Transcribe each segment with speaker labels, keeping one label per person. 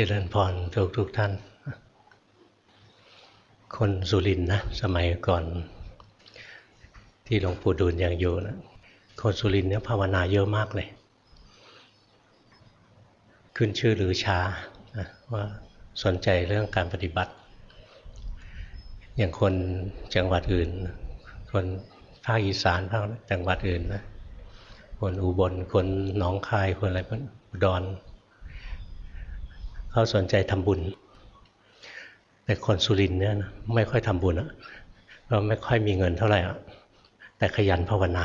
Speaker 1: จริญพรทุกทุกท่าน คนสุรินนะ สมัยก่อน ที่หลวงปู่ดูลยังอยู่นะคนสุรินเนี่ยภาวนาเยอะมากเลย ขึ้นชื่อหรือช้าว่าสนใจเรื่องการปฏิบัติ อย่างคนจังหวัดอื่น คนภาคอีสานภาคจังหวัดอื่นนะคนอุบลคนหนองคายคนอะไรพวกอุดร เขาสนใจทำบุญ แต่คนสุรินเนี่ยนะไม่ค่อยทำบุญอะเราไม่ค่อยมีเงินเท่าไหร่อะแต่ขยันภาวนา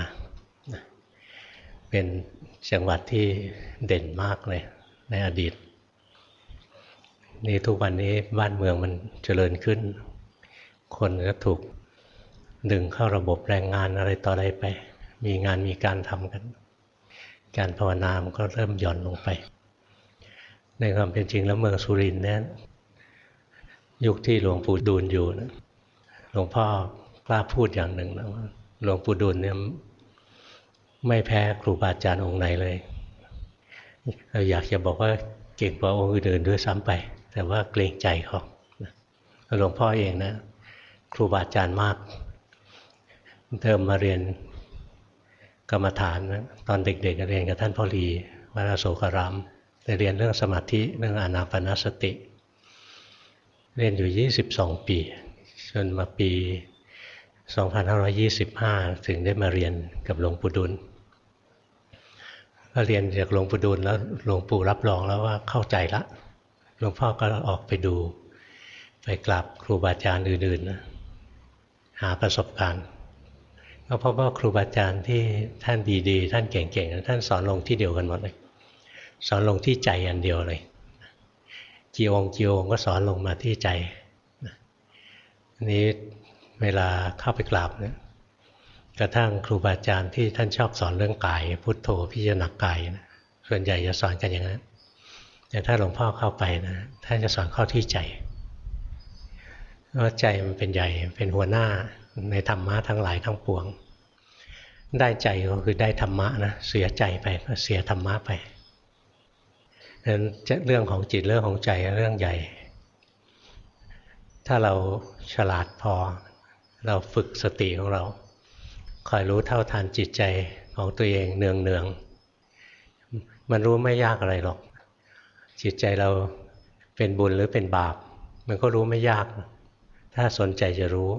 Speaker 1: เป็นจังหวัดที่เด่นมากเลยในอดีตนี่ทุกวันนี้บ้านเมืองมันเจริญขึ้น คนก็ถูกดึงเข้าระบบแรงงานอะไรต่ออะไรไป มีงานมีการทำกัน การภาวนามันก็เริ่มหย่อนลงไป ในความเป็นจริงแล้วเมืองสุรินทร์เนี่ยยุคที่หลวงปู่ดูลอยู่นะหลวงพ่อกล้าพูดอย่างหนึ่งนะว่าหลวงปู่ดูลเนี่ยไม่แพ้ครูบาอาจารย์องค์ไหนเลยเราอยากจะบอกว่าเก่งกว่าองค์อื่นด้วยซ้ำไป แต่ว่าเกรงใจเขาหลวงพ่อเองนะ ครูบาอาจารย์มากเทิมมาเรียนกรรมฐานนะตอนเด็กๆเรียนกับท่านพ่อรีวัดโสกราม แต่เรียนเรื่องสมาธิเรื่องอนาปนสติ เรียนอยู่ 22 ปีจนมาปี 2525 ถึงได้มาเรียนกับหลวงปู่ดุลก็เรียนจากหลวงปู่ดุลแล้วหลวงปู่รับรองแล้วว่าเข้าใจละหลวงพ่อก็ออกไปดู ไปกราบครูบาอาจารย์อื่นๆ หาประสบการณ์ก็พบว่าครูบาอาจารย์ที่ท่านดีๆ ท่านเก่งๆ ท่านสอนลงที่เดียวกันหมดเลย สอนลงที่ใจอันเดียวเลยจีองจีองก็สอนลงมาที่ใจนี้เวลาเข้าไปกราบเนี่ยกระทั่งครูบาอาจารย์ที่ท่านชอบสอนเรื่องกาย พุทโธพิจารณากายนะส่วนใหญ่จะสอนกันอย่างนั้นแต่ถ้าหลวงพ่อเข้าไปนะท่านจะสอนเข้าที่ใจว่าะใจมันเป็นใหญ่เป็นหัวหน้าในธรรมะทั้งหลายทั้งปวง ได้ใจก็คือได้ธรรมะนะเสียใจไปก็เสียธรรมะไป นั้นเรื่องของจิตเรื่องของใจเรื่องใหญ่ ถ้าเราฉลาดพอ เราฝึกสติของเราคอยรู้เท่าทันจิตใจของตัวเองเนืองเนืองมันรู้ไม่ยากอะไรหรอก จิตใจเราเป็นบุญหรือเป็นบาป มันก็รู้ไม่ยาก ถ้าสนใจจะรู้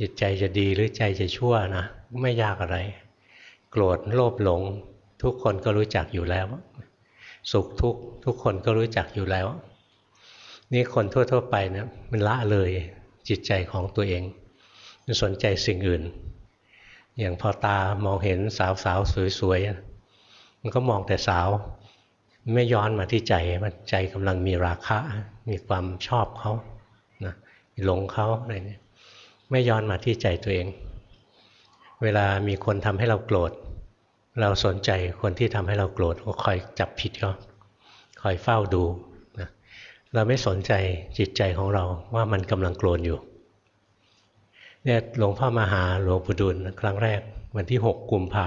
Speaker 1: จิตใจจะดีหรือใจจะชั่วนะไม่ยากอะไร โกรธโลภหลง ทุกคนก็รู้จักอยู่แล้ว สุขทุกข์ทุกคนก็รู้จักอยู่แล้ว นี่คนทั่ว ๆ ไปเนี่ยมันละเลยจิตใจของตัวเอง มันสนใจสิ่งอื่น อย่างพอตามองเห็นสาวสาวสวยๆ มันก็มองแต่สาว ไม่ย้อนมาที่ใจมันใจกำลังมีราคะ มีความชอบเขานะหลงเขาอะไรเนี่ยไม่ย้อนมาที่ใจตัวเอง เวลามีคนทำให้เราโกรธ เราสนใจคนที่ทำให้เราโกรธก็คอยจับผิดเขาคอยเฝ้าดูนะเราไม่สนใจจิตใจของเราว่ามันกำลังโกรธอยู่เนี่ยหลวงพ่อมาหาหลวงปู่ดุลครั้งแรก วันที่ 6 กุมภา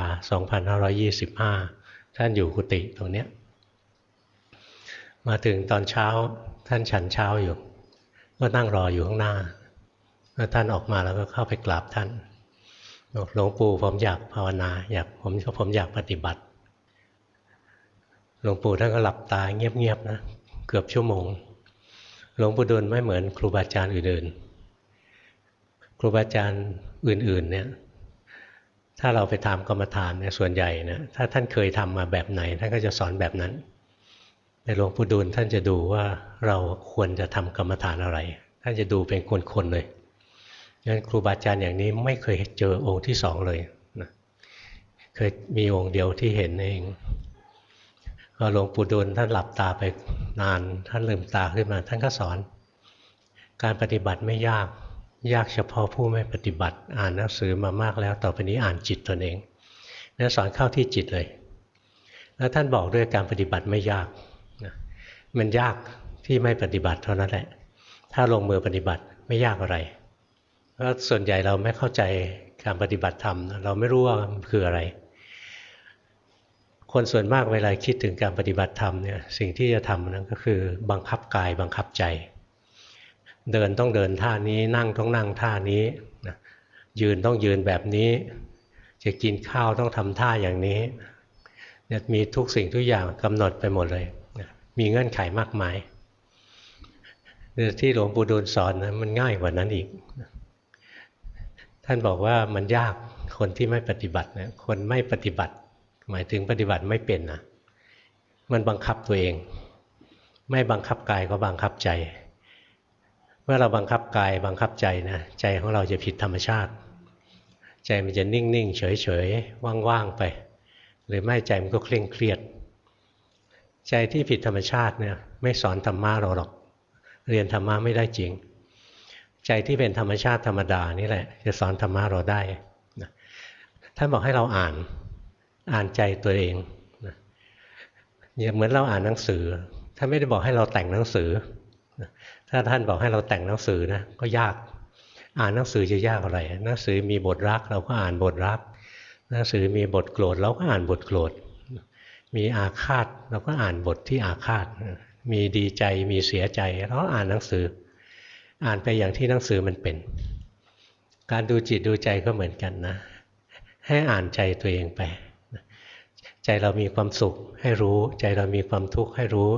Speaker 1: 2525ท่านอยู่กุฏิตรงเนี้ยมาถึงตอนเช้าท่านฉันเช้าอยู่ ก็นั่งรออยู่ข้างหน้าแล้วท่านออกมาแล้วก็เข้าไปกราบท่าน หลวงปู่ผมอยากภาวนา อยากผมผมอยากปฏิบัติ หลวงปู่ท่านก็หลับตาเงียบๆนะ เกือบชั่วโมง หลวงปู่ดูลไม่เหมือนครูบาอาจารย์อื่นๆ ครูบาอาจารย์อื่นๆเนี่ยถ้าเราไปถามกรรมฐานเนี่ยส่วนใหญ่นะถ้าท่านเคยทำมาแบบไหน ท่านก็จะสอนแบบนั้นแต่หลวงปู่ดูลท่านจะดูว่าเราควรจะทำกรรมฐานอะไร ท่านจะดูเป็นคนๆเลย งั้นครูบาอาจารย์อย่างนี้ไม่เคยเจอองค์ที่สองเลยนะเคยมีองค์เดียวที่เห็นเองพอหลวงปู่ดูลท่านหลับตาไปนาน ท่านลืมตาขึ้นมา ท่านก็สอน การปฏิบัติไม่ยากยากเฉพาะผู้ไม่ปฏิบัติ อ่านหนังสือมามากแล้ว ต่อไปนี้อ่านจิตตนเองนั่นสอนเข้าที่จิตเลย แล้วท่านบอกด้วยการปฏิบัติไม่ยากนะมันยากที่ไม่ปฏิบัติเท่านั้นแหละ ถ้าลงมือปฏิบัติไม่ยากอะไร พราะส่วนใหญ่เราไม่เข้าใจการปฏิบัติธรรม เราไม่รู้ว่ามันคืออะไร คนส่วนมากเวลาคิดถึงการปฏิบัติธรรมเนี่ยสิ่งที่จะทำนั้นก็คือ บังคับกายบังคับใจ เดินต้องเดินท่านี้นั่งต้องนั่งท่านี้ยืนต้องยืนแบบนี้ จะกินข้าวต้องทำท่าอย่างนี้เนี่ยมีทุกสิ่งทุกอย่างกำหนดไปหมดเลย มีเงื่อนไขมากมายที่หลวงปู่ดูลสอนนะมันง่ายกว่านั้นอีก ท่านบอกว่ามันยากคนที่ไม่ปฏิบัตินะคนไม่ปฏิบัติ หมายถึงปฏิบัติไม่เป็นนะมันบังคับตัวเอง ไม่บังคับกายก็บังคับใจเมื่อเราบังคับกายบังคับใจนะใจของเราจะผิดธรรมชาติ ใจมันจะนิ่งๆเฉยๆว่างๆไป หรือไม่ใจมันก็เคร่งเครียด ใจที่ผิดธรรมชาติเนี่ยไม่สอนธรรมะเราหรอก เรียนธรรมะไม่ได้จริง ใจที่เป็นธรรมชาติธรรมดานี่แหละ จะสอนธรรมะเราได้ท่านบอกให้เราอ่านอ่านใจตัวเองเหมือนเราอ่านหนังสือท่านไม่ได้บอกให้เราแต่งหนังสือถ้าท่านบอกให้เราแต่งหนังสือนะก็ยาก อ่านหนังสือจะยากอะไรหนังสือมีบทรักเราก็อ่านบทรักหนังสือมีบทโกรธเราก็อ่านบทโกรธมีอาฆาตเราก็อ่านบทที่อาฆาต มีดีใจมีเสียใจเราอ่านหนังสือ อ่านไปอย่างที่หนังสือมันเป็น การดูจิตดูใจก็เหมือนกันนะ ให้อ่านใจตัวเองไป ใจเรามีความสุขให้รู้ ใจเรามีความทุกข์ให้รู้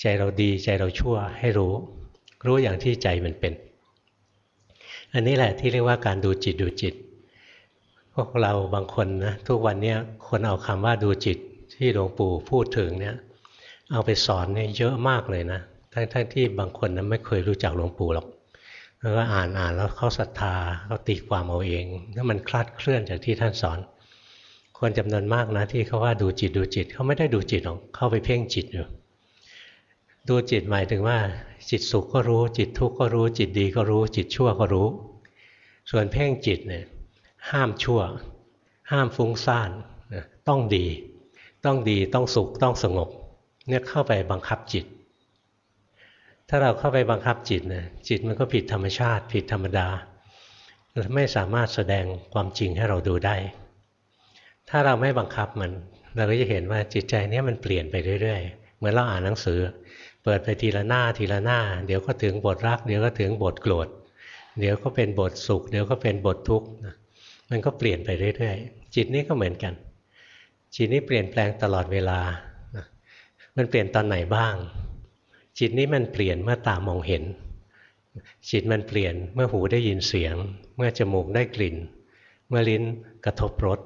Speaker 1: ใจเราดีใจเราชั่วให้รู้ รู้อย่างที่ใจมันเป็น อันนี้แหละที่เรียกว่าการดูจิตดูจิต พวกเราบางคนนะทุกวันนี้คนเอาคำว่าดูจิตที่หลวงปู่พูดถึงเนี่ยเอาไปสอนเนี่ยเยอะมากเลยนะ ทั้งทั้งที่บางคนนั้นไม่เคยรู้จักหลวงปู่หรอกแล้วก็อ่านอ่านแล้วเขาศรัทธาเขาตีความเอาเองถ้ามันคลาดเคลื่อนจากที่ท่านสอน คนจำนวนมากนะที่เขาว่าดูจิตดูจิตเขาไม่ได้ดูจิตหรอกเข้าไปเพ่งจิตอยู่ดูจิตหมายถึงว่า จิตสุขก็รู้ จิตทุกข์ก็รู้ จิตดีก็รู้ จิตชั่วก็รู้ ส่วนเพ่งจิตเนี่ยห้ามชั่ว ห้ามฟุ้งซ่านต้องดี ต้องดีต้องสุขต้องสงบเนี่ยเข้าไปบังคับจิต ถ้าเราเข้าไปบังคับจิตนะจิตมันก็ผิดธรรมชาติ ผิดธรรมดาไม่สามารถแสดงความจริงให้เราดูได้ ถ้าเราไม่บังคับมัน เราก็จะเห็นว่าจิตใจนี้มันเปลี่ยนไปเรื่อยๆ เหมือนเราอ่านหนังสือ เปิดไปทีละหน้าทีละหน้า เดี๋ยวก็ถึงบทรัก เดี๋ยวก็ถึงบทโกรธ เดี๋ยวก็เป็นบทสุข เดี๋ยวก็เป็นบททุกข์มันก็เปลี่ยนไปเรื่อยๆ จิตนี้ก็เหมือนกัน จิตนี้เปลี่ยนแปลงตลอดเวลา มันเปลี่ยนตอนไหนบ้าง จิตนี้มันเปลี่ยนเมื่อตามองเห็น จิตมันเปลี่ยนเมื่อหูได้ยินเสียง เมื่อจมูกได้กลิ่น เมื่อลิ้นกระทบรส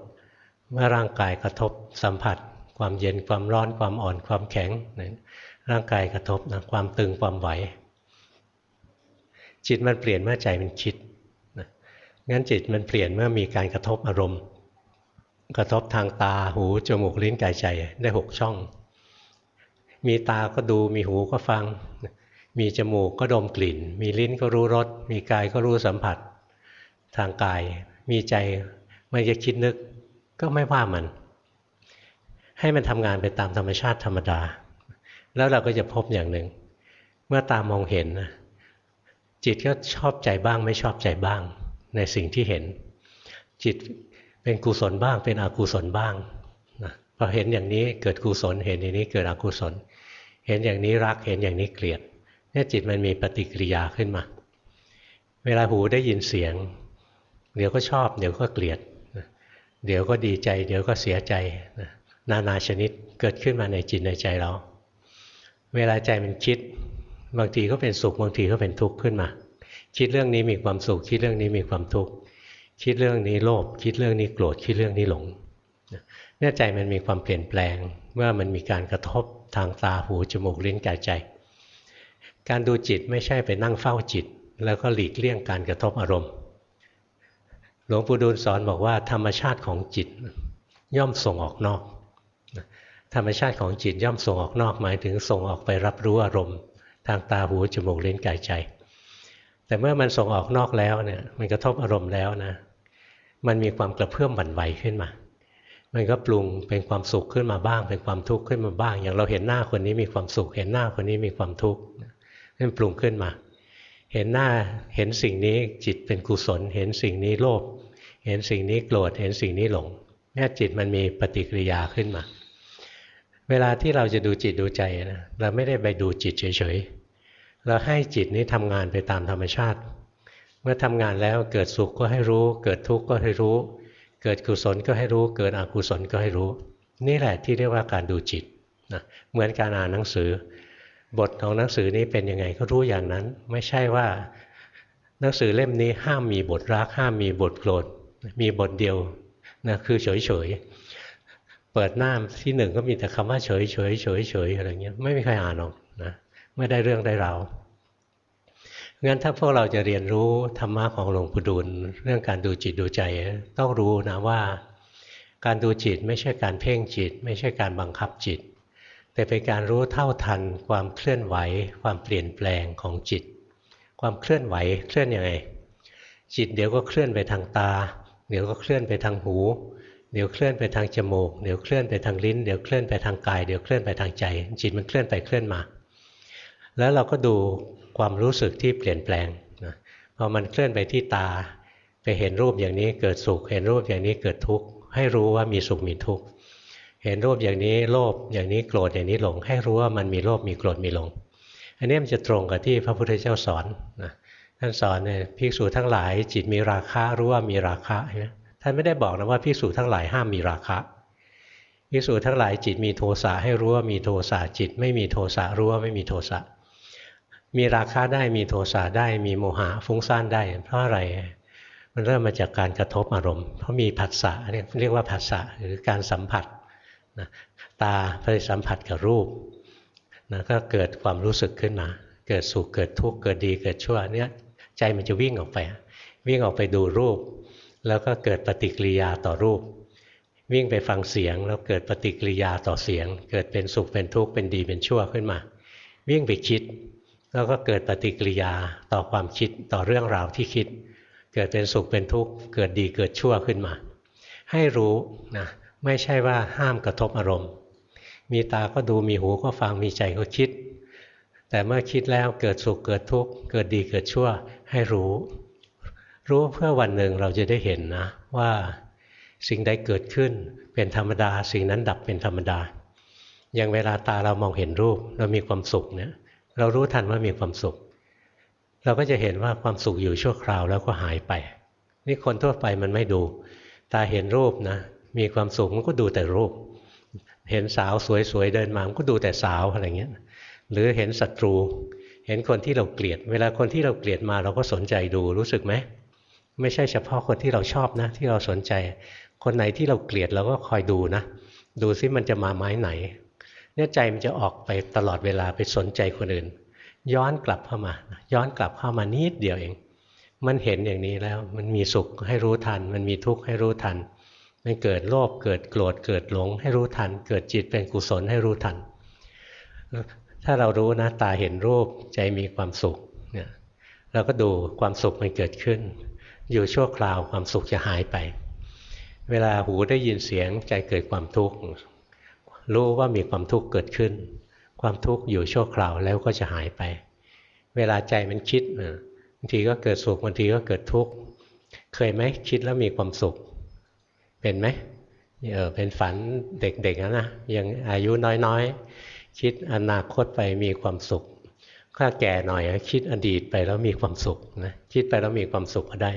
Speaker 1: เมื่อร่างกายกระทบสัมผัส ความเย็นความร้อนความอ่อนความแข็งร่างกายกระทบนะความตึงความไหว จิตมันเปลี่ยนเมื่อใจมันคิดนะงั้นจิตมันเปลี่ยนเมื่อมีการกระทบอารมณ์ กระทบทางตาหูจมูกลิ้นกายใจได้หกช่อง มีตาก็ดูมีหูก็ฟัง มีจมูกก็ดมกลิ่น มีลิ้นก็รู้รสมีกายก็รู้สัมผัส ทางกายมีใจมันจะคิดนึกก็ไม่ว่ามัน ให้มันทำงานไปตามธรรมชาติธรรมดา แล้วเราก็จะพบอย่างหนึ่ง เมื่อตามองเห็นจิตก็ชอบใจบ้างไม่ชอบใจบ้าง ในสิ่งที่เห็น จิตเป็นกุศลบ้างเป็นอกุศลบ้าง พอเห็นอย่างนี้เกิดกุศล เห็นอย่างนี้เกิดอกุศล เห็นอย่างนี้รักเห็นอย่างนี้เกลียดเนี่ยจิตมันมีปฏิกิริยาขึ้นมา เวลาหูได้ยินเสียง เดี๋ยวก็ชอบ เดี๋ยวก็เกลียด เดี๋ยวก็ดีใจ เดี๋ยวก็เสียใจ นานาชนิดเกิดขึ้นมาในจิตในใจเรา เวลาใจมันคิด บางทีก็เป็นสุขบางทีก็เป็นทุกข์ขึ้นมา คิดเรื่องนี้มีความสุข คิดเรื่องนี้มีความทุกข์คิดเรื่องนี้โลภคิดเรื่องนี้โกรธคิดเรื่องนี้หลง เนี่ยใจมันมีความเปลี่ยนแปลง เมื่อมันมีการกระทบทางตาหูจมูกลิ้นกายใจ การดูจิตไม่ใช่ไปนั่งเฝ้าจิต แล้วก็หลีกเลี่ยงการกระทบอารมณ์ หลวงปู่ดูลสอนบอกว่าธรรมชาติของจิตย่อมส่งออกนอก ธรรมชาติของจิตย่อมส่งออกนอกหมายถึงส่งออกไปรับรู้อารมณ์ ทางตาหูจมูกลิ้นกายใจ แต่เมื่อมันส่งออกนอกแล้วเนี่ยมันกระทบอารมณ์แล้วนะมันมีความกระเพื่อมบั่นไหวขึ้นมา มันก็ปรุงเป็นความสุขขึ้นมาบ้าง เป็นความทุกข์ขึ้นมาบ้าง อย่างเราเห็นหน้าคนนี้มีความสุข เห็นหน้าคนนี้มีความทุกข์นั่นปรุงขึ้นมา เห็นหน้าเห็นสิ่งนี้จิตเป็นกุศล เห็นสิ่งนี้โลภเห็นสิ่งนี้โกรธเห็นสิ่งนี้หลงเนี่ยจิตมันมีปฏิกิริยาขึ้นมา เวลาที่เราจะดูจิตดูใจนะเราไม่ได้ไปดูจิตเฉยๆเราให้จิตนี้ทำงานไปตามธรรมชาติ เมื่อทำงานแล้วเกิดสุขก็ให้รู้ เกิดทุกข์ก็ให้รู้ เกิดกุศลก็ให้รู้ เกิดอกุศลก็ให้รู้ นี่แหละที่เรียกว่าการดูจิตนะเหมือนการอ่านหนังสือ บทของหนังสือนี้เป็นยังไงก็รู้อย่างนั้น ไม่ใช่ว่าหนังสือเล่มนี้ห้ามมีบทรักห้ามมีบทโกรธมีบทเดียวนะคือเฉยๆเปิดหน้าที่หนึ่งก็มีแต่คำว่าเฉยเฉยเฉยเฉยอะไรเงี้ยไม่มีใครอ่านหรอกนะไม่ได้เรื่องได้ราว งั้นถ้าพวกเราจะเรียนรู้ธรรมะของหลวงปู่ดูลเรื่องการดูจิตดูใจ ต้องรู้นะว่า การดูจิตไม่ใช่การเพ่งจิต ไม่ใช่การบังคับจิต แต่เป็นการรู้เท่าทัน ความเคลื่อนไหว ความเปลี่ยนแปลงของจิต ความเคลื่อนไหวเคลื่อนยังไง จิตเดี๋ยวก็เคลื่อนไปทางตา เดี๋ยวก็เคลื่อนไปทางหู เดี๋ยวเคลื่อนไปทางจมูก เดี๋ยวเคลื่อนไปทางลิ้น เดี๋ยวเคลื่อนไปทางกาย เดี๋ยวเคลื่อนไปทางใจ จิตมันเคลื่อนไปเคลื่อนมาแล้วเราก็ดู ความรู้สึกที่เปลี่ยนแปลงนะพอมันเคลื่อนไปที่ตา ไปเห็นรูปอย่างนี้เกิดสุข เห็นรูปอย่างนี้เกิดทุกข์ ให้รู้ว่ามีสุขมีทุกข์ เห็นรูปอย่างนี้โลภ อย่างนี้โกรธ อย่างนี้หลง ให้รู้ว่ามันมีโลภ มีโกรธ มีหลง อันนี้มันจะตรงกับที่พระพุทธเจ้าสอนนะท่านสอนเนี่ยภิกษุทั้งหลาย จิตมีราคะรู้ว่ามีราคะนะท่านไม่ได้บอกนะว่าภิกษุทั้งหลายห้ามมีราคะภิกษุทั้งหลายจิตมีโทสะให้รู้ว่ามีโทสะจิต ไม่มีโทสะรู้ว่าไม่มีโทสะ มีราคะได้มีโทสะได้มีโมหะฟุ้งซ่านได้ เพราะอะไร มันเริ่มมาจากการกระทบอารมณ์ เพราะมีผัสสะเรียกเรียกว่าผัสสะหรือการสัมผัสนะตาไปสัมผัสกับรูปนะก็เกิดความรู้สึกขึ้นมา เกิดสุขเกิดทุกข์เกิดดีเกิดชั่วเนี่ยใจมันจะวิ่งออกไป วิ่งออกไปดูรูป แล้วก็เกิดปฏิกิริยาต่อรูป วิ่งไปฟังเสียง แล้วเกิดปฏิกิริยาต่อเสียง เกิดเป็นสุขเป็นทุกข์เป็นดีเป็นชั่วขึ้นมา วิ่งไปคิด แล้วก็เกิดปฏิกิริยาต่อความคิดต่อเรื่องราวที่คิด เกิดเป็นสุขเป็นทุกข์ เกิดดีเกิดชั่วขึ้นมา ให้รู้นะไม่ใช่ว่าห้ามกระทบอารมณ์ มีตาก็ดูมีหูก็ฟังมีใจก็คิด แต่เมื่อคิดแล้วเกิดสุขเกิดทุกข์ เกิดดีเกิดชั่ว ให้รู้ รู้เพื่อวันหนึ่งเราจะได้เห็นนะว่าสิ่งใดเกิดขึ้นเป็นธรรมดา สิ่งนั้นดับเป็นธรรมดา อย่างเวลาตาเรามองเห็นรูปเรามีความสุขเนี่ย เรารู้ทันว่ามีความสุข เราก็จะเห็นว่าความสุขอยู่ชั่วคราวแล้วก็หายไป นี่คนทั่วไปมันไม่ดู ตาเห็นรูปนะ มีความสุขมันก็ดูแต่รูป เห็นสาวสวยๆเดินมามันก็ดูแต่สาวอะไรเงี้ย หรือเห็นศัตรู เห็นคนที่เราเกลียด เวลาคนที่เราเกลียดมาเราก็สนใจดูรู้สึกไหมไม่ใช่เฉพาะคนที่เราชอบนะ ที่เราสนใจ คนไหนที่เราเกลียดเราก็คอยดูนะ ดูซิมันจะมาไม้ไหน เนี่ยใจมันจะออกไปตลอดเวลาไปสนใจคนอื่น ย้อนกลับเข้ามา ย้อนกลับเข้ามานิดเดียวเอง มันเห็นอย่างนี้แล้วมันมีสุขให้รู้ทัน มันมีทุกข์ให้รู้ทัน มันเกิดโลภเกิดโกรธเกิดหลงให้รู้ทัน เกิดจิตเป็นกุศลให้รู้ทัน ถ้าเรารู้นะตาเห็นรูปใจมีความสุขเนี่ยเราก็ดูความสุขมันเกิดขึ้น อยู่ชั่วคราวความสุขจะหายไป เวลาหูได้ยินเสียงใจเกิดความทุกข์ รู้ว่ามีความทุกข์เกิดขึ้น ความทุกข์อยู่ชั่วคราวแล้วก็จะหายไป เวลาใจมันคิดบางทีก็เกิดสุขบางทีก็เกิดทุกข์เคยไหมคิดแล้วมีความสุข เป็นไหมเออเป็นฝันเด็กๆนะนะยังอายุน้อยๆ คิดอนาคตไปมีความสุขถ้าแก่หน่อยคิดอดีตไปแล้วมีความสุขนะคิดไปแล้วมีความสุขก็ได้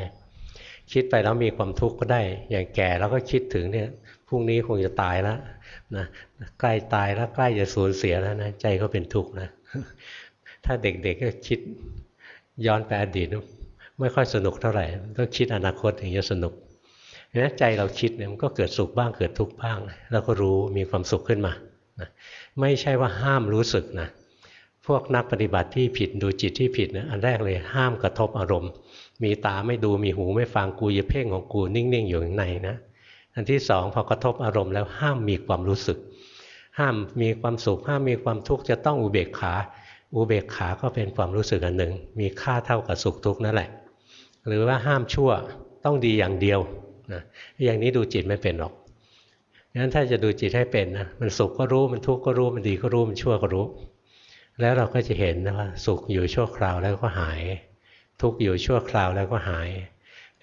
Speaker 1: คิดไปแล้วมีความทุกข์ก็ได้ อย่างแก่แล้วก็คิดถึงเนี่ยพรุ่งนี้คงจะตายแล้ว นะใกล้ตายแล้วใกล้จะสูญเสียแล้วนะใจก็เป็นทุกข์นะ ถ้าเด็กๆก็คิดย้อนไปอดีตไม่ค่อยสนุกเท่าไหร่ต้องคิดอนาคตถึงจะสนุกนะใจเราคิดเนี่ยมันก็เกิดสุขบ้างเกิดทุกข์บ้างแล้วก็รู้มีความสุขขึ้นมานะไม่ใช่ว่าห้ามรู้สึกนะพวกนักปฏิบัติที่ผิดดูจิตที่ผิดนะอันแรกเลยห้ามกระทบอารมณ์ มีตาไม่ดูมีหูไม่ฟังกูอย่าเพ่งของกูนิ่งๆอยู่ข้างในนะ อันที่สองพอกระทบอารมณ์แล้วห้ามมีความรู้สึก ห้ามมีความสุขห้ามมีความทุกข์จะต้องอุเบกขา อุเบกขาก็เป็นความรู้สึกอันหนึ่ง มีค่าเท่ากับสุขทุกข์นั่นแหละ หรือว่าห้ามชั่วต้องดีอย่างเดียวนะอย่างนี้ดูจิตไม่เป็นหรอกงั้นถ้าจะดูจิตให้เป็นนะมันสุขก็รู้มันทุกข์ก็รู้มันดีก็รู้มันชั่วก็รู้ แล้วเราก็จะเห็นนะว่าสุขอยู่ชั่วคราวแล้วก็หาย ทุกข์อยู่ชั่วคราวแล้วก็หาย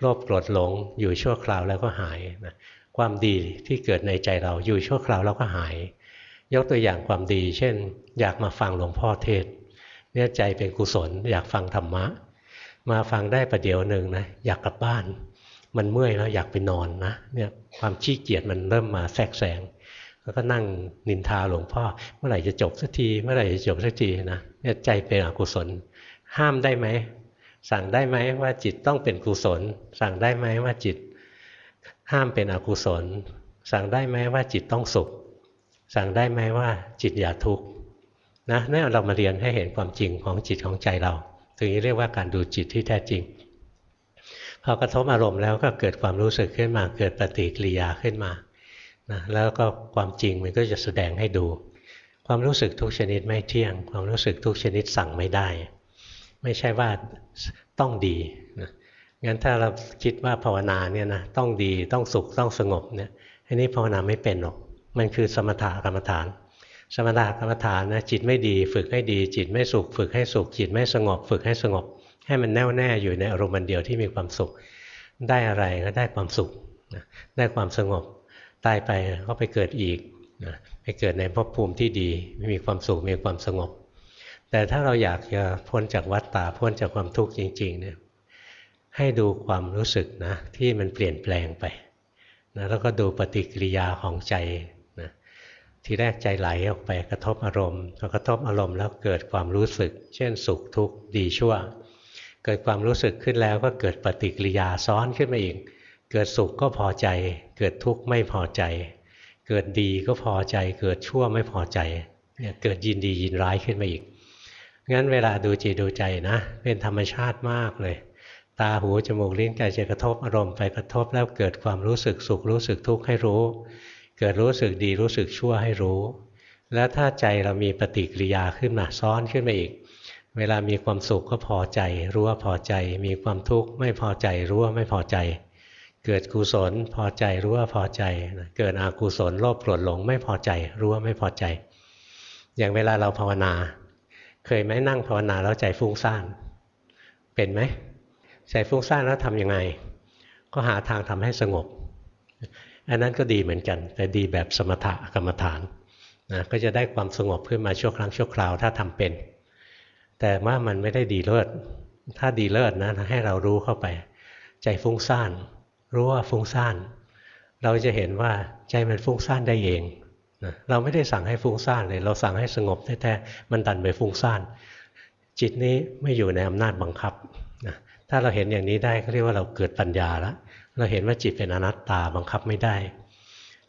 Speaker 1: โลภโกรธหลงอยู่ชั่วคราวแล้วก็หายนะ ความดีที่เกิดในใจเราอยู่ชั่วคราวแล้วก็หาย ยกตัวอย่างความดี เช่น อยากมาฟังหลวงพ่อเทศเนี่ยใจเป็นกุศล อยากฟังธรรมะ มาฟังได้ประเดี๋ยวหนึ่งนะอยากกลับบ้าน มันเมื่อยแล้วอยากไปนอนนะเนี่ยความขี้เกียจมันเริ่มมาแทรกแซงแล้วก็นั่งนินทาหลวงพ่อ เมื่อไหร่จะจบสักทีเมื่อไหร่จะจบสักทีนะเนี่ยใจเป็นอกุศล ห้ามได้ไหมสั่งได้ไหมว่าจิตต้องเป็นกุศล สั่งได้ไหมว่าจิต ห้ามเป็นอกุศล สั่งได้ไหมว่าจิตต้องสุข สั่งได้ไหมว่าจิตอย่าทุกข์นะนี่เรามาเรียนให้เห็นความจริงของจิตของใจเรา ถึงนี้เรียกว่าการดูจิตที่แท้จริง พอกระทบอารมณ์แล้วก็เกิดความรู้สึกขึ้นมา เกิดปฏิกิริยาขึ้นมานะแล้วก็ความจริงมันก็จะแสดงให้ดู ความรู้สึกทุกชนิดไม่เที่ยง ความรู้สึกทุกชนิดสั่งไม่ได้ ไม่ใช่ว่าต้องดี งั้นถ้าเราคิดว่าภาวนาเนี่ยนะต้องดีต้องสุขต้องสงบเนี่ยอันนี้ภาวนาไม่เป็นหรอก มันคือสมถะกรรมฐาน สมถะกรรมฐานนะจิตไม่ดีฝึกให้ดี จิตไม่สุข ฝึกให้สุข จิตไม่สงบ ฝึกให้สงบ ให้มันแน่วแน่อยู่ในอารมณ์เดียวที่มีความสุข ได้อะไรก็ได้ความสุขได้ความสงบตายไปก็ไปเกิดอีกไปเกิดในภพภูมิที่ดีมีความสุขมีความสงบ แต่ถ้าเราอยากจะพ้นจากวัฏฏะพ้นจากความทุกข์จริงๆเนี่ย ให้ดูความรู้สึกนะที่มันเปลี่ยนแปลงไปนะแล้วก็ดูปฏิกิริยาของใจนะทีแรกใจไหลออกไปกระทบอารมณ์พอกระทบอารมณ์แล้วเกิดความรู้สึก เช่นสุขทุกข์ดีชั่ว เกิดความรู้สึกขึ้นแล้วก็เกิดปฏิกิริยาซ้อนขึ้นมาอีก เกิดสุขก็พอใจ เกิดทุกข์ไม่พอใจ เกิดดีก็พอใจ เกิดชั่วไม่พอใจเนี่ยเกิดยินดียินร้ายขึ้นมาอีกงั้นเวลาดูจิตดูใจนะ เป็นธรรมชาติมากเลย ตาหูจมูกลิ้นกายจะกระทบอารมณ์ไปกระทบแล้วเกิดความรู้สึกสุขรู้สึกทุกข์ให้รู้ เกิดรู้สึกดีรู้สึกชั่วให้รู้ แล้วถ้าใจเรามีปฏิกิริยาขึ้นมาซ้อนขึ้นมาอีก เวลามีความสุขก็พอใจ รู้ว่าพอใจ มีความทุกข์ไม่พอใจรู้ว่าไม่พอใจ เกิดกุศลพอใจรู้ว่าพอใจ เกิดอกุศลโลภโกรธหลงไม่พอใจ รู้ว่าไม่พอใจ อย่างเวลาเราภาวนา เคยไหมนั่งภาวนาแล้วใจฟุ้งซ่านเป็นไหม ใจฟุ้งซ่านแล้วทำยังไง ก็หาทางทำให้สงบ อันนั้นก็ดีเหมือนกัน แต่ดีแบบสมถะกรรมฐานนะก็จะได้ความสงบขึ้นมาชั่วครั้งชั่วคราวถ้าทำเป็น แต่ว่ามันไม่ได้ดีเลิศ ถ้าดีเลิศนะให้เรารู้เข้าไป ใจฟุ้งซ่าน รู้ว่าฟุ้งซ่าน เราจะเห็นว่าใจมันฟุ้งซ่านได้เองนะเราไม่ได้สั่งให้ฟุ้งซ่านเลย เราสั่งให้สงบแท้ๆมันดันไปฟุ้งซ่าน จิตนี้ไม่อยู่ในอำนาจบังคับ ถ้าเราเห็นอย่างนี้ได้ก็เรียกว่าเราเกิดปัญญาแล้วเราเห็นว่าจิตเป็นอนัตตาบังคับไม่ได้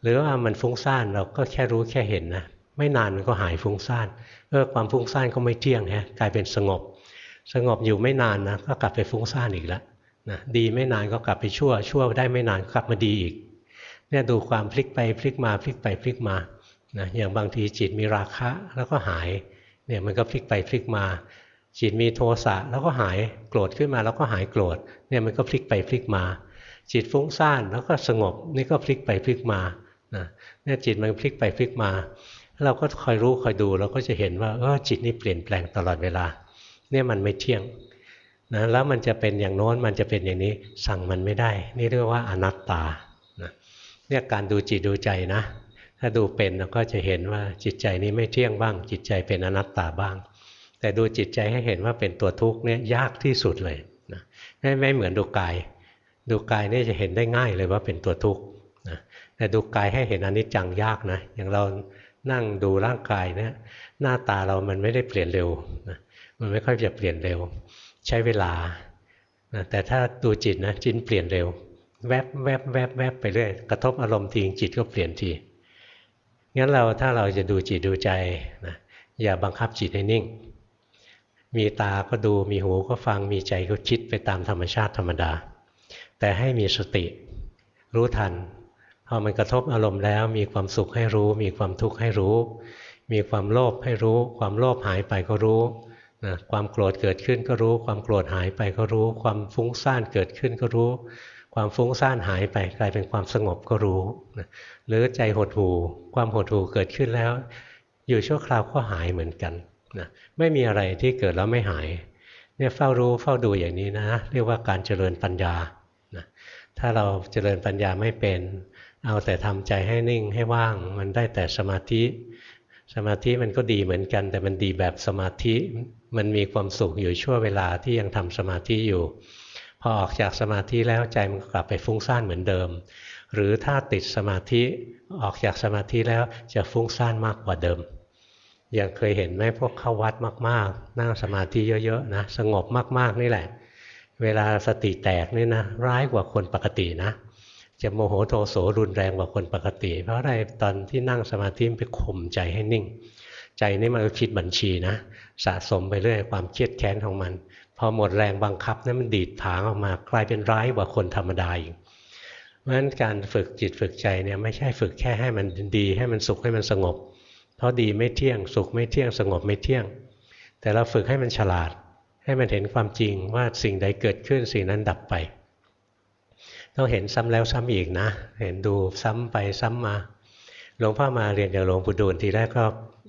Speaker 1: หรือว่ามันฟุ้งซ่านเราก็แค่รู้แค่เห็นนะไม่นานมันก็หายฟุ้งซ่านเออความฟุ้งซ่านก็ไม่เที่ยงฮะกลายเป็นสงบ สงบอยู่ไม่นานนะก็กลับไปฟุ้งซ่านอีกแล้วนะดีไม่นานก็กลับไปชั่ว ชั่วได้ไม่นานกลับมาดีอีกเนี่ยดูความพลิกไปพลิกมาพลิกไปพลิกมานะอย่างบางทีจิตมีราคะแล้วก็หายเนี่ยมันก็พลิกไปพลิกมา จิตมีโทสะแล้วก็หายโกรธขึ้นมาแล้วก็หายโกรธเนี่ยมันก็พลิกไปพลิกมา จิตฟุ้งซ่านแล้วก็สงบนี่ก็พลิกไปพลิกมาเนี่ยจิตมันพลิกไปพลิกมา เราก็คอยรู้คอยดูเราก็จะเห็นว่าเออจิตนี่เปลี่ยนแปลงตลอดเวลาเนี่ยมันไม่เที่ยงนะแล้วมันจะเป็นอย่างโน้นมันจะเป็นอย่างนี้สั่งมันไม่ได้ นี่เรียกว่าอนัตตานะเนี่ยการดูจิตดูใจนะ ถ้าดูเป็นเราก็จะเห็นว่าจิตใจนี้ไม่เที่ยงบ้าง จิตใจเป็นอนัตตาบ้าง แต่ดูจิตใจให้เห็นว่าเป็นตัวทุกข์เนี่ยยากที่สุดเลยนะไม่ไม่เหมือนดูกาย ดูกายนี่จะเห็นได้ง่ายเลยว่าเป็นตัวทุกข์นะแต่ดูกายให้เห็นอนิจจังยากนะอย่างเรานั่งดูร่างกายเนี่ยหน้าตาเรามันไม่ได้เปลี่ยนเร็วนะมันไม่ค่อยจะเปลี่ยนเร็ว ใช้เวลานะแต่ถ้าดูจิตนะจิตเปลี่ยนเร็ว แวบแวบแวบแวบไปเรื่อยกระทบอารมณ์ทีจิตก็เปลี่ยนทีงั้นเราถ้าเราจะดูจิตดูใจนะอย่าบังคับจิตให้นิ่ง มีตาก็ดูมีหูก็ฟังมีใจก็คิดไปตามธรรมชาติธรรมดา แต่ให้มีสติ รู้ทันพอมันกระทบอารมณ์แล้ว มีความสุขให้รู้ มีความทุกข์ให้รู้ มีความโลภให้รู้ ความโลภหายไปก็รู้นะความโกรธเกิดขึ้นก็รู้ ความโกรธหายไปก็รู้ ความฟุ้งซ่านเกิดขึ้นก็รู้ ความฟุ้งซ่านหายไปกลายเป็นความสงบก็รู้นะหรือใจหดหู่ความหดหู่เกิดขึ้นแล้ว อยู่ชั่วคราวก็หายเหมือนกันนะ ไม่มีอะไรที่เกิดแล้วไม่หาย เนี่ยเฝ้ารู้เฝ้าดูอย่างนี้นะ เรียกว่าการเจริญปัญญานะถ้าเราเจริญปัญญาไม่เป็น เอาแต่ทำใจให้นิ่งให้ว่าง มันได้แต่สมาธิ สมาธิมันก็ดีเหมือนกัน แต่มันดีแบบสมาธิ มันมีความสุขอยู่ชั่วเวลาที่ยังทำสมาธิอยู่ พอออกจากสมาธิแล้วใจมันกลับไปฟุ้งซ่านเหมือนเดิม หรือถ้าติดสมาธิออกจากสมาธิแล้วจะฟุ้งซ่านมากกว่าเดิม ยังเคยเห็นไหมพวกเข้าวัดมาก ๆ นั่งสมาธิเยอะๆนะสงบมากๆนี่แหละ เวลาสติแตกนี่นะร้ายกว่าคนปกตินะ จะโมโหโทโสรุนแรงกว่าคนปกติ เพราะอะไรตอนที่นั่งสมาธิไปข่มใจให้นิ่ง ใจนี่มันก็คิดบัญชีนะ สะสมไปเรื่อยความเครียดแค้นของมัน พอหมดแรงบังคับนั้นมันดีดผางออกมากลายเป็นร้ายกว่าคนธรรมดาอีกเพราะฉะนั้นการฝึกจิตฝึกใจเนี่ยไม่ใช่ฝึกแค่ให้มันดีให้มันสุขให้มันสงบ เพราะดีไม่เที่ยง สุขไม่เที่ยง สงบไม่เที่ยง แต่เราฝึกให้มันฉลาด ให้มันเห็นความจริงว่าสิ่งใดเกิดขึ้นสิ่งนั้นดับไป ต้องเห็นซ้ำแล้วซ้ำอีกนะ เห็นดูซ้ำไปซ้ำมา หลวงพ่อมาเรียนจากหลวงปู่ดูลทีแรกก็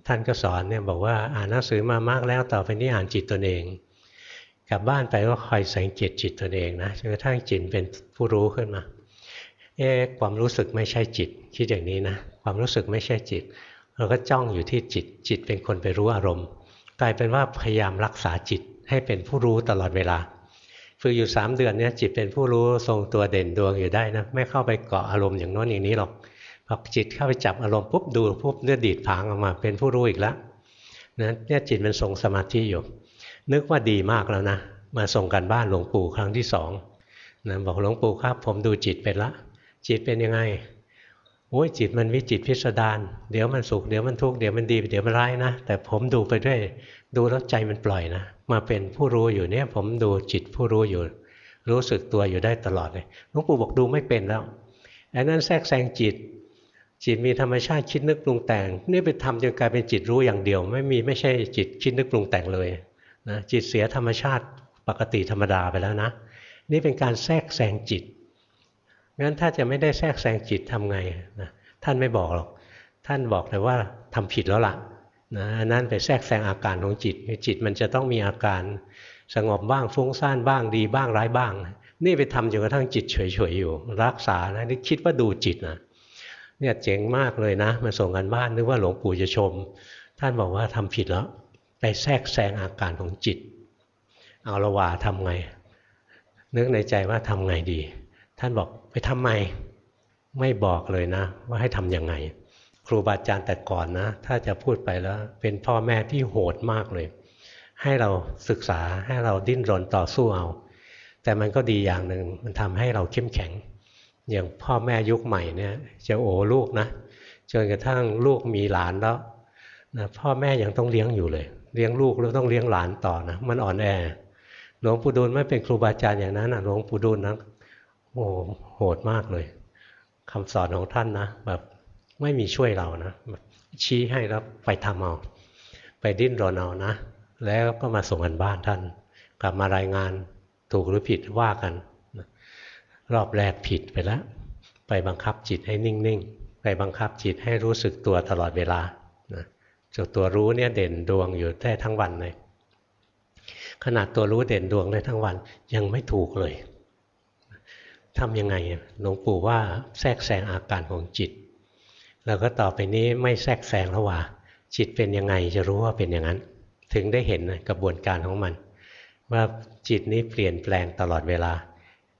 Speaker 1: ท่านก็สอนเนี่ยบอกว่าอ่านหนังสือมามากแล้วต่อไปนี้อ่านจิตตนเอง กลับบ้านไปก็คอยสังเกตจิตตนเองนะจนกระทั่งจิตเป็นผู้รู้ขึ้นมาเอ๊ความรู้สึกไม่ใช่จิต คิดอย่างนี้นะ ความรู้สึกไม่ใช่จิต เราก็จ้องอยู่ที่จิต จิตเป็นคนไปรู้อารมณ์ กลายเป็นว่าพยายามรักษาจิตให้เป็นผู้รู้ตลอดเวลาฝึกอยู่3เดือนนี้จิตเป็นผู้รู้ทรงตัวเด่นดวงอยู่ได้นะไม่เข้าไปเกาะอารมณ์อย่างโน้นอย่างนี้หรอกพอจิตเข้าไปจับอารมณ์ปุ๊บดูปุ๊บเลือดดีดผางออกมา เป็นผู้รู้อีกแล้วนะเนี่ยจิตมันทรงสมาธิอยู่ นึกว่าดีมากแล้วนะมาส่งกันบ้านหลวงปู่ครั้งที่สองนะบอกหลวงปู่ครับผมดูจิตเป็นละ จิตเป็นยังไง โอ้ยจิตมันวิจิตพิสดารเดี๋ยวมันสุขเดี๋ยวมันทุกข์เดี๋ยวมันดีเดี๋ยวมันร้ายนะแต่ผมดูไปด้วย ดูแล้วใจมันปล่อยนะ มาเป็นผู้รู้อยู่เนี่ย ผมดูจิตผู้รู้อยู่ รู้สึกตัวอยู่ได้ตลอดเลยหลวงปู่บอกดูไม่เป็นแล้วอันนั้นแทรกแซงจิต จิตมีธรรมชาติคิดนึกปรุงแต่ง นี่ไปทำจนกลายเป็นจิตรู้อย่างเดียว ไม่มีไม่ใช่จิตคิดนึกปรุงแต่งเลยนะจิตเสียธรรมชาติปกติธรรมดาไปแล้วนะ นี่เป็นการแทรกแซงจิต งั้นถ้าจะไม่ได้แทรกแซงจิตทำไงนะท่านไม่บอกหรอก ท่านบอกแต่ว่าทำผิดแล้วล่ะนะนั่นไปแทรกแซงอาการของจิตจิตมันจะต้องมีอาการสงบบ้างฟุ้งซ่านบ้างดีบ้างร้ายบ้าง นี่ไปทำจนกระทั่งจิตเฉยๆอยู่ รักษานะนี่คิดว่าดูจิตนะเนี่ยเจ๋งมากเลยนะมาส่งกันบ้านนึกว่าหลวงปู่จะชม ท่านบอกว่าทำผิดแล้ว ไปแทรกแซงอาการของจิต เอาละว่าทำไง นึกในใจว่าทำไงดี ท่านบอกไปทำไมไม่บอกเลยนะ ว่าให้ทำยังไง ครูบาอาจารย์แต่ก่อนนะ ถ้าจะพูดไปแล้ว เป็นพ่อแม่ที่โหดมากเลย ให้เราศึกษาให้เราดิ้นรนต่อสู้เอา แต่มันก็ดีอย่างหนึ่งมันทำให้เราเข้มแข็ง อย่างพ่อแม่ยุคใหม่เนี่ยจะโอ้ลูกนะจนกระทั่งลูกมีหลานแล้วนะพ่อแม่ยังต้องเลี้ยงอยู่เลย เลี้ยงลูกแล้วต้องเลี้ยงหลานต่อนะมันอ่อนแอหลวงปู่ดูลไม่เป็นครูบาอาจารย์อย่างนั้นนะหลวงปู่ดูลนะโอ้ โหดมากเลยคำสอนของท่านนะแบบไม่มีช่วยเรานะชี้ให้แล้วไปทำเอาไปดิ้นรนเอานะ แล้วก็มาส่งกันบ้านท่าน กลับมารายงานถูกหรือผิดว่ากัน รอบแรกผิดไปแล้วไปบังคับจิตให้นิ่งๆ ไปบังคับจิตให้รู้สึกตัวตลอดเวลานะจตัวรู้เนี่ยเด่นดวงอยู่ได้ทั้งวันเลย ขนาดตัวรู้เด่นดวงได้ทั้งวันยังไม่ถูกเลย ทำยังไงหลวงปู่ว่าแทรกแซงอาการของจิต แล้วก็ต่อไปนี้ไม่แทรกแซงแล้วว่าจิตเป็นยังไงจะรู้ว่าเป็นอย่างนั้น ถึงได้เห็นกระบวนการของมัน ว่าจิตนี้เปลี่ยนแปลงตลอดเวลา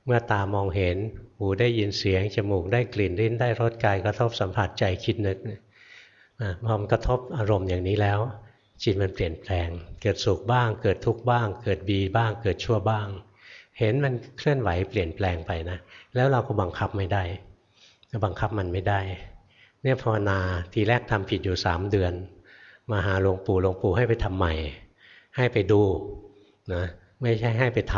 Speaker 1: เมื่อตามองเห็นหูได้ยินเสียง จมูกได้กลิ่นลิ้นได้รสกายกระทบสัมผัสใจคิดนึกพอมันกระทบอารมณ์อย่างนี้แล้ว จิตมันเปลี่ยนแปลง เกิดสุขบ้าง เกิดทุกข์บ้าง เกิดดีบ้าง เกิดชั่วบ้าง เห็นมันเคลื่อนไหวเปลี่ยนแปลงไปนะ แล้วเราก็บังคับไม่ได้บังคับมันไม่ได้ เนี่ยภาวนาทีแรกทำผิดอยู่สามเดือน มาหาหลวงปู่หลวงปู่ให้ไปทำใหม่ ให้ไปดูนะไม่ใช่ให้ไปท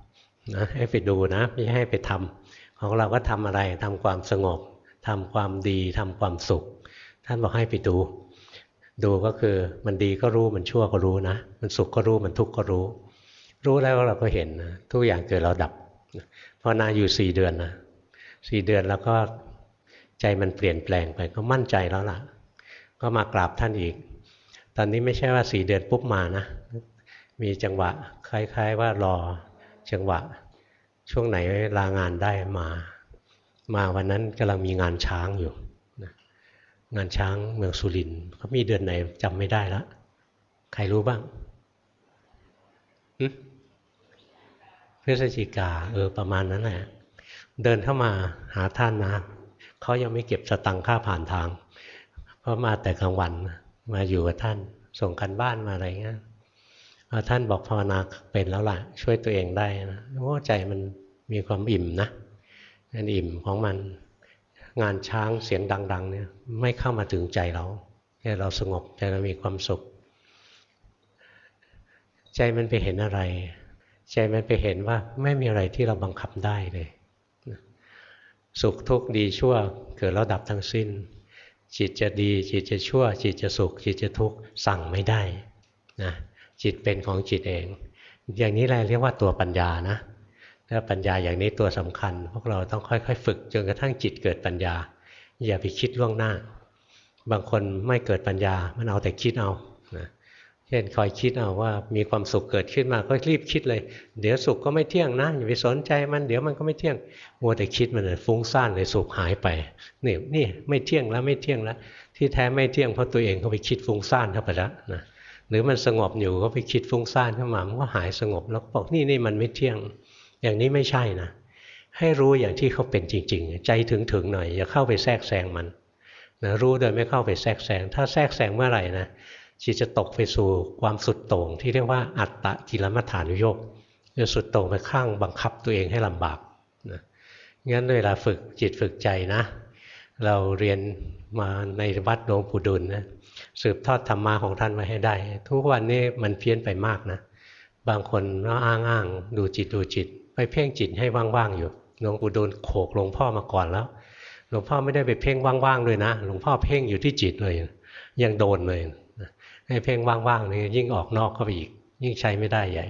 Speaker 1: ำนะให้ไปดูนะไม่ใช่ให้ไปทำของเราก็ทำอะไรทำความสงบทำความดีทำความสุข ท่านบอกให้ไปดู ดูก็คือมันดีก็รู้มันชั่วก็รู้นะ มันสุขก็รู้มันทุกข์ก็รู้ รู้แล้วเราก็เห็นนะทุกอย่างเกิดเราดับพอนาอยู่สี่เดือนนะสี่เดือนแล้วก็ใจมันเปลี่ยนแปลงไปก็มั่นใจแล้วล่ะ ก็มากราบท่านอีก ตอนนี้ไม่ใช่ว่าสี่เดือนปุ๊บมานะมีจังหวะคล้ายๆว่ารอจังหวะ ช่วงไหนลางานได้มา มาวันนั้นกำลังมีงานช้างอยู่งานช้างเมืองสุรินทร์เขามีเดือนไหนจำไม่ได้แล้วใครรู้บ้าง พฤศจิกาเออประมาณนั้นแหละเดินเข้ามาหาท่านนะเขายังไม่เก็บสตังค่าผ่านทาง เพราะมาแต่กลางวันมาอยู่กับท่านส่งกันบ้านมาอะไรเงี้ยท่านบอกภาวนาเป็นแล้วล่ะ ช่วยตัวเองได้นะโอ้ใจมันมีความอิ่มนะนันอิ่มของมันงานช้างเสียงดัง ๆ เนี่ย ไม่เข้ามาถึงใจเราใจเราสงบใจเรามีความสุข ใจมันไปเห็นอะไร ใจมันไปเห็นว่าไม่มีอะไรที่เราบังคับได้เลย สุขทุกข์ดีชั่วเกิดแล้วดับทั้งสิ้น จิตจะดีจิตจะชั่ว จิตจะสุข จิตจะทุกข์สั่งไม่ได้นะจิตเป็นของจิตเอง อย่างนี้แหละเรียกว่าตัวปัญญานะถ้าปัญญาอย่างนี้ตัวสำคัญ พวกเราต้องค่อยๆ ฝึกจนกระทั่งจิตเกิดปัญญา อย่าไปคิดล่วงหน้า บางคนไม่เกิดปัญญามันเอาแต่คิดเอานะ เช่นคอยคิดเอาว่ามีความสุขเกิดขึ้นมาก็รีบคิดเลย เดี๋ยวสุขก็ไม่เที่ยงนะอย่าไปสนใจมันเดี๋ยวมันก็ไม่เที่ยงมัวแต่คิดมันเลยฟุ้งซ่านเลยสุขหายไปนี่นี่ไม่เที่ยงแล้วไม่เที่ยงแล้ว ที่แท้ไม่เที่ยงเพราะตัวเองเขาไปคิดฟุ้งซ่านเข้าไปแล้วนะหรือมันสงบอยู่ก็ไปคิดฟุ้งซ่านขึ้นมามันก็หายสงบแล้วบอกนี่นี่มันไม่เที่ยง อย่างนี้ไม่ใช่นะให้รู้อย่างที่เขาเป็นจริง ๆ ใจถึงถึงหน่อยอย่าเข้าไปแทรกแซงมันนะรู้โดยไม่เข้าไปแทรกแซงถ้าแทรกแซงเมื่อไหร่นะ จิตจะตกไปสู่ความสุดโต่งที่เรียกว่าอัตตะกิลมัฐานุโยกจะสุดโต่งไปข้างบังคับตัวเองให้ลำบากนะงั้นเวลาฝึกจิตฝึกใจนะ เราเรียนมาในวัดหลวงปู่ดุลนะสืบทอดธรรมะของท่านมาให้ได้ ทุกวันนี้มันเพี้ยนไปมากนะ บางคนก็อ้างอ้างดูจิตดูจิต ไปเพ่งจิตให้ว่างๆอยู่หลวงปู่ดูลโขกหลวงพ่อมาก่อนแล้วหลวงพ่อไม่ได้ไปเพ่งว่างๆเลยนะหลวงพ่อเพ่งอยู่ที่จิตเลย ยังโดนเลย ให้เพ่งว่างๆนี่ยิ่งออกนอกเข้าไปอีก ยิ่งใช้ไม่ได้ใหญ่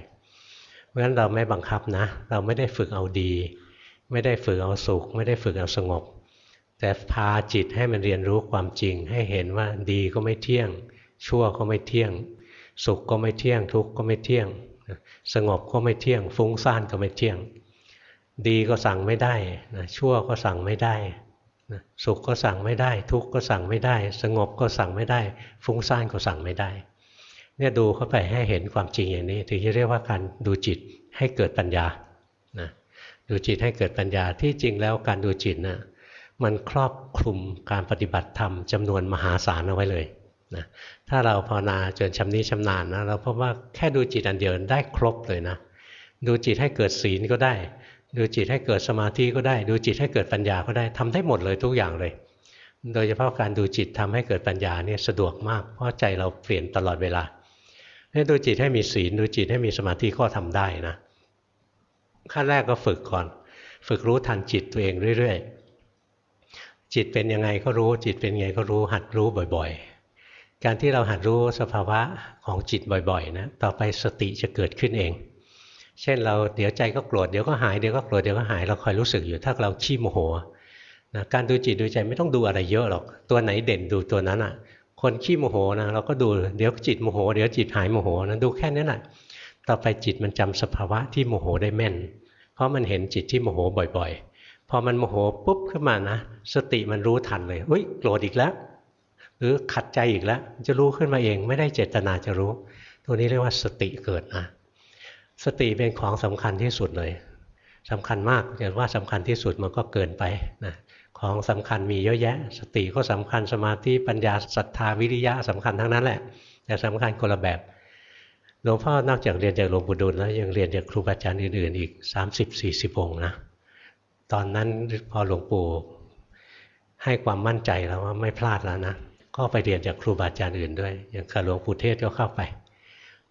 Speaker 1: เพราะฉะนั้นเราไม่บังคับนะ เราไม่ได้ฝึกเอาดี ไม่ได้ฝึกเอาสุข ไม่ได้ฝึกเอาสงบ แต่พาจิตให้มันเรียนรู้ความจริง ให้เห็นว่าดีก็ไม่เที่ยง ชั่วก็ไม่เที่ยง สุขก็ไม่เที่ยง ทุกข์ก็ไม่เที่ยง สงบก็ไม่เที่ยง ฟุ้งซ่านก็ไม่เที่ยง ดีก็สั่งไม่ได้นะชั่วก็สั่งไม่ได้ สุขก็สั่งไม่ได้ ทุกข์ก็สั่งไม่ได้ สงบก็สั่งไม่ได้ ฟุ้งซ่านก็สั่งไม่ได้ เนี่ยดูเข้าไปให้เห็นความจริงอย่างนี้ ถึงจะเรียกว่าการดูจิตให้เกิดปัญญานะดูจิตให้เกิดปัญญาที่จริงแล้วการดูจิตนะมันครอบคลุมการปฏิบัติธรรมจำนวนมหาศาลเอาไว้เลยนะถ้าเราภาวนาจนชำนิชำนาญนะเราพบว่าแค่ดูจิตอันเดียวได้ครบเลยนะ ดูจิตให้เกิดศีลก็ได้ ดูจิตให้เกิดสมาธิก็ได้ ดูจิตให้เกิดปัญญาก็ได้ทำได้หมดเลยทุกอย่างเลย โดยเฉพาะการดูจิตทำให้เกิดปัญญาเนี่ยสะดวกมากเพราะใจเราเปลี่ยนตลอดเวลาให้ดูจิตให้มีศีลดูจิตให้มีสมาธิก็ทำได้นะขั้นแรกก็ฝึกก่อน ฝึกรู้ทันจิตตัวเองเรื่อยๆ จิตเป็นยังไงก็รู้ จิตเป็นยังไงก็รู้หัดรู้บ่อยๆ การที่เราหัดรู้สภาวะของจิตบ่อยๆนะต่อไปสติจะเกิดขึ้นเอง เช่นเราเดี๋ยวใจก็โกรธเดี๋ยวก็หายเดี๋ยวก็โกรธเดี๋ยวก็หายเราคอยรู้สึกอยู่ถ้าเราขี้โมโหนะการดูจิตดูใจไม่ต้องดูอะไรเยอะหรอกตัวไหนเด่นดูตัวนั้นอะ คนขี้โมโหนะเราก็ดูเดี๋ยวจิตโมโหเดี๋ยวจิตหายโมโหนะดูแค่นี้แหละต่อไปจิตมันจำสภาวะที่โมโหได้แม่น เพราะมันเห็นจิตที่โมโหบ่อยๆ พอมันโมโหปุ๊บขึ้นมานะ สติมันรู้ทันเลยเฮ้ยโกรธอีกแล้ว หรือขัดใจอีกแล้ว จะรู้ขึ้นมาเองไม่ได้เจตนาจะรู้ ตัวนี้เรียกว่าสติเกิดนะ สติเป็นของสำคัญที่สุดเลยสำคัญมากแต่ว่าสำคัญที่สุดมันก็เกินไปนะของสำคัญมีเยอะแยะ สติก็สำคัญสมาธิปัญญาศรัทธาวิริยะสำคัญทั้งนั้นแหละ แต่สำคัญคนละแบบหลวงพ่อนอกจากเรียนจากหลวงปู่ดูลแล้วยังเรียนจากครูบาอาจารย์อื่นๆ อีก 30-40องค์นะตอนนั้นพอหลวงปู่ให้ความมั่นใจแล้วว่าไม่พลาดแล้วนะก็ไปเรียนจากครูบาอาจารย์อื่นด้วยอย่างกับหลวงปู่เทศก็เข้าไป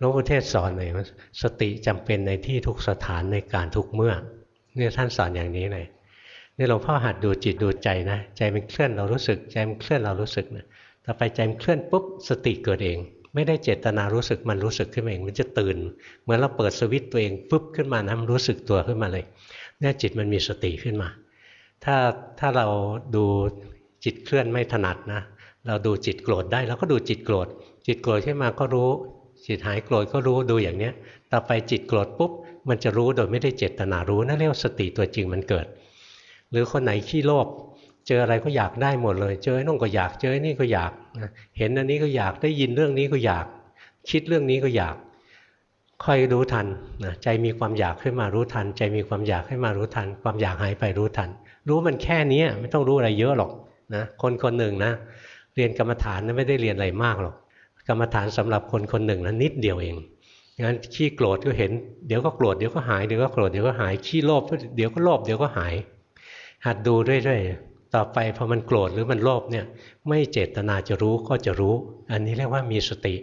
Speaker 1: หลวงพ่อเทศสอนเลยว่าสติจำเป็นในที่ทุกสถานในการทุกเมื่อเนี่ยท่านสอนอย่างนี้เลยนี่หลวงพ่อหัดดูจิตดูใจนะ ใจมันเคลื่อนเรารู้สึก ใจมันเคลื่อนเรารู้สึกนะต่อไปใจมันเคลื่อนปุ๊บสติเกิดเอง ไม่ได้เจตนารู้สึกมันรู้สึกขึ้นมาเอง มันจะตื่น เหมือนเราเปิดสวิตตัวเองปุ๊บขึ้นมานะมันรู้สึกตัวขึ้นมาเลยเนี่ยจิตมันมีสติขึ้นมา ถ้าถ้าเราดูจิตเคลื่อนไม่ถนัดนะ เราดูจิตโกรธได้เราก็ดูจิตโกรธจิตโกรธขึ้นมาก็รู้ จิตหายโกรธก็รู้ดูอย่างเนี้ย ต่อไปจิตโกรธปุ๊บ มันจะรู้โดยไม่ได้เจตนารู้นั่นเรียกว่าสติตัวจริงมันเกิด หรือคนไหนขี้โลภเจออะไรก็อยากได้หมดเลย เจอนู่นก็อยากเจอนี่ก็อยากเห็นอันนี้ก็อยากได้ยินเรื่องนี้ก็อยาก คิดเรื่องนี้ก็อยากค่อยรู้ทันนะใจมีความอยากขึ้นมารู้ทัน ใจมีความอยากขึ้นมารู้ทัน ความอยากหายไปรู้ทัน รู้มันแค่นี้ไม่ต้องรู้อะไรเยอะหรอกนะคนคนหนึ่งนะ เรียนกรรมฐานไม่ได้เรียนอะไรมากหรอก กรรมฐานสำหรับคนคนหนึ่งนะนิดเดียวเองงั้นขี้โกรธก็เห็นเดี๋ยวก็โกรธเดี๋ยวก็หายเดี๋ยวก็โกรธเดี๋ยวก็หายขี้โลภเดี๋ยวก็โลภเดี๋ยวก็หาย หัดดูเรื่อยๆต่อไปพอมันโกรธหรือมันโลภเนี่ยไม่เจตนาจะรู้ก็จะรู้ อันนี้เรียกว่ามีสติ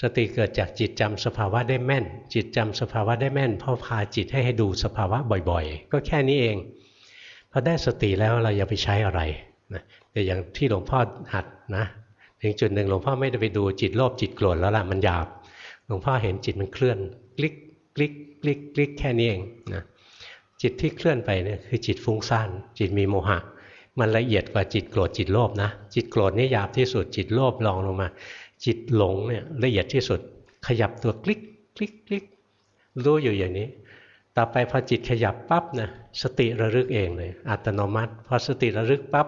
Speaker 1: สติเกิดจากจิตจำสภาวะได้แม่น จิตจำสภาวะได้แม่นพ่อพาจิตให้ให้ดูสภาวะบ่อยๆ ก็แค่นี้เองพอได้สติแล้วเราอย่าไปใช้อะไรนะแต่อย่างที่หลวงพ่อหัดนะ ถึงจุดหนึ่งหลวงพ่อไม่ได้ไปดูจิตโลภจิตโกรธแล้วล่ะมันหยาบ หลวงพ่อเห็นจิตมันเคลื่อนคลิกคลิกคลิกคลิกแค่นี้เองนะจิตที่เคลื่อนไปเนี่ยคือจิตฟุ้งซ่านจิตมีโมหะ มันละเอียดกว่าจิตโกรธจิตโลภนะ จิตโกรธนี่หยาบที่สุด จิตโลภลองลงมา จิตหลงเนี่ยละเอียดที่สุด ขยับตัวคลิกคลิกคลิกรู้อยู่อย่างนี้ ต่อไปพอจิตขยับปั๊บนะสติระลึกเองเลย อัตโนมัติ พอสติระลึกปั๊บ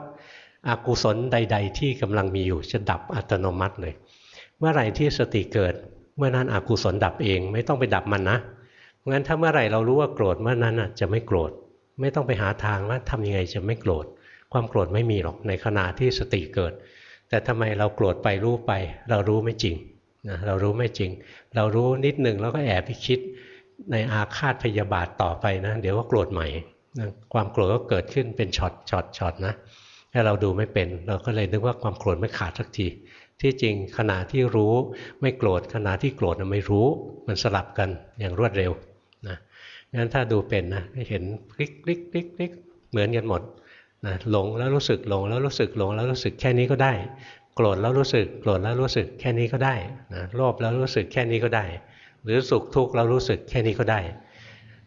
Speaker 1: อกุศลใด ๆ ที่กำลังมีอยู่จะดับอัตโนมัติเลย เมื่อไหร่ที่สติเกิด เมื่อนั้นอกุศลดับเอง ไม่ต้องไปดับมันนะงั้นถ้าเมื่อไหร่เรารู้ว่าโกรธเมื่อนั้นจะไม่โกรธ ไม่ต้องไปหาทางว่าทำยังไงจะไม่โกรธ ความโกรธไม่มีหรอกในขณะที่สติเกิด แต่ทำไมเราโกรธไปรู้ไป เรารู้ไม่จริงนะเรารู้ไม่จริง เรารู้นิดหนึ่งแล้วก็แอบไปคิดในอาฆาตพยาบาทต่อไปนะ เดี๋ยวก็โกรธใหม่นะความโกรธก็เกิดขึ้นเป็นช็อตช็อตช็อตนะ ถ้าเราดูไม่เป็น เราก็เลยนึกว่าความโกรธไม่ขาดสักทีที่จริงขณะที่รู้ไม่โกรธขณะที่โกรธไม่รู้มันสลับกันอย่างรวดเร็วนะงั้นถ้าดูเป็นนะเห็นคลิกคลิกคลิกคลิกเหมือนกันหมดนะหลงแล้วรู้สึกหลงแล้วรู้สึกหลงแล้วรู้สึกแค่นี้ก็ได้ โกรธแล้วรู้สึกโกรธแล้วรู้สึกแค่นี้ก็ได้นะโลภแล้วรู้สึกแค่นี้ก็ได้ หรือสุขทุกข์แล้วรู้สึกแค่นี้ก็ได้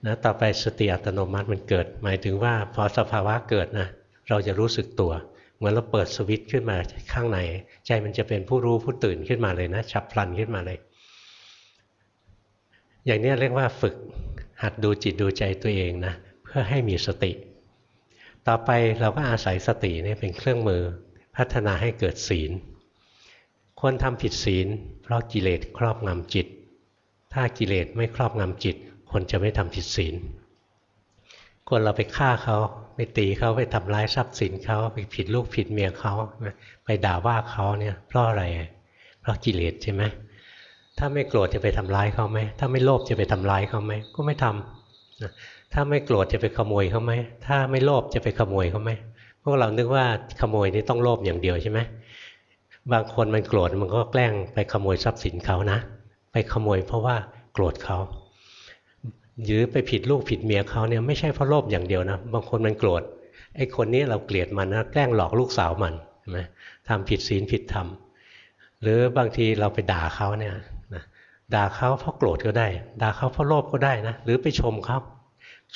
Speaker 1: นะต่อไปสติอัตโนมัติมันเกิด หมายถึงว่าพอสภาวะเกิดนะ เราจะรู้สึกตัว เหมือนเราเปิดสวิตช์ขึ้นมาข้างใน ใจมันจะเป็นผู้รู้ผู้ตื่นขึ้นมาเลยนะฉับพลันขึ้นมาเลย อย่างนี้เรียกว่าฝึกหัดดูจิตดูใจตัวเองนะเพื่อให้มีสติ ต่อไปเราก็อาศัยสตินี่เป็นเครื่องมือพัฒนาให้เกิดศีลคนทำผิดศีล เพราะกิเลสครอบงำจิต ถ้ากิเลสไม่ครอบงำจิต คนจะไม่ทำผิดศีล คนเราไปฆ่าเขา ตีเขาไปทำร้ายทรัพย์สินเขาไปผิดลูกผิดเมียเขาไปด่าว่าเขาเนี่ยเพราะอะไรเพราะกิเลสใช่ไหมถ้าไม่โกรธจะไปทำร้ายเขาไหมถ้าไม่โลภจะไปทำร้ายเขาไหมก็ไม่ทำถ้าไม่โกรธจะไปขโมยเขาไหมถ้าไม่โลภจะไปขโมยเขาไหมพวกเรานึกว่าขโมยนี่ต้องโลภอย่างเดียวใช่ไหมบางคนมันโกรธมันก็แกล้งไปขโมยทรัพย์สินเขานะ ไปขโมยเพราะว่าโกรธเขา หรือไปผิดลูกผิดเมียเขาเนี่ยไม่ใช่เพราะโลภอย่างเดียวนะ บางคนมันโกรธไอ้คนนี้เราเกลียดมันนะแกล้งหลอกลูกสาวมันใช่ไหมทำผิดศีลผิดธรรมหรือบางทีเราไปด่าเขาเนี่ยนะด่าเขาเพราะโกรธก็ได้ ด่าเขาเพราะโลภก็ได้นะหรือไปชมเขา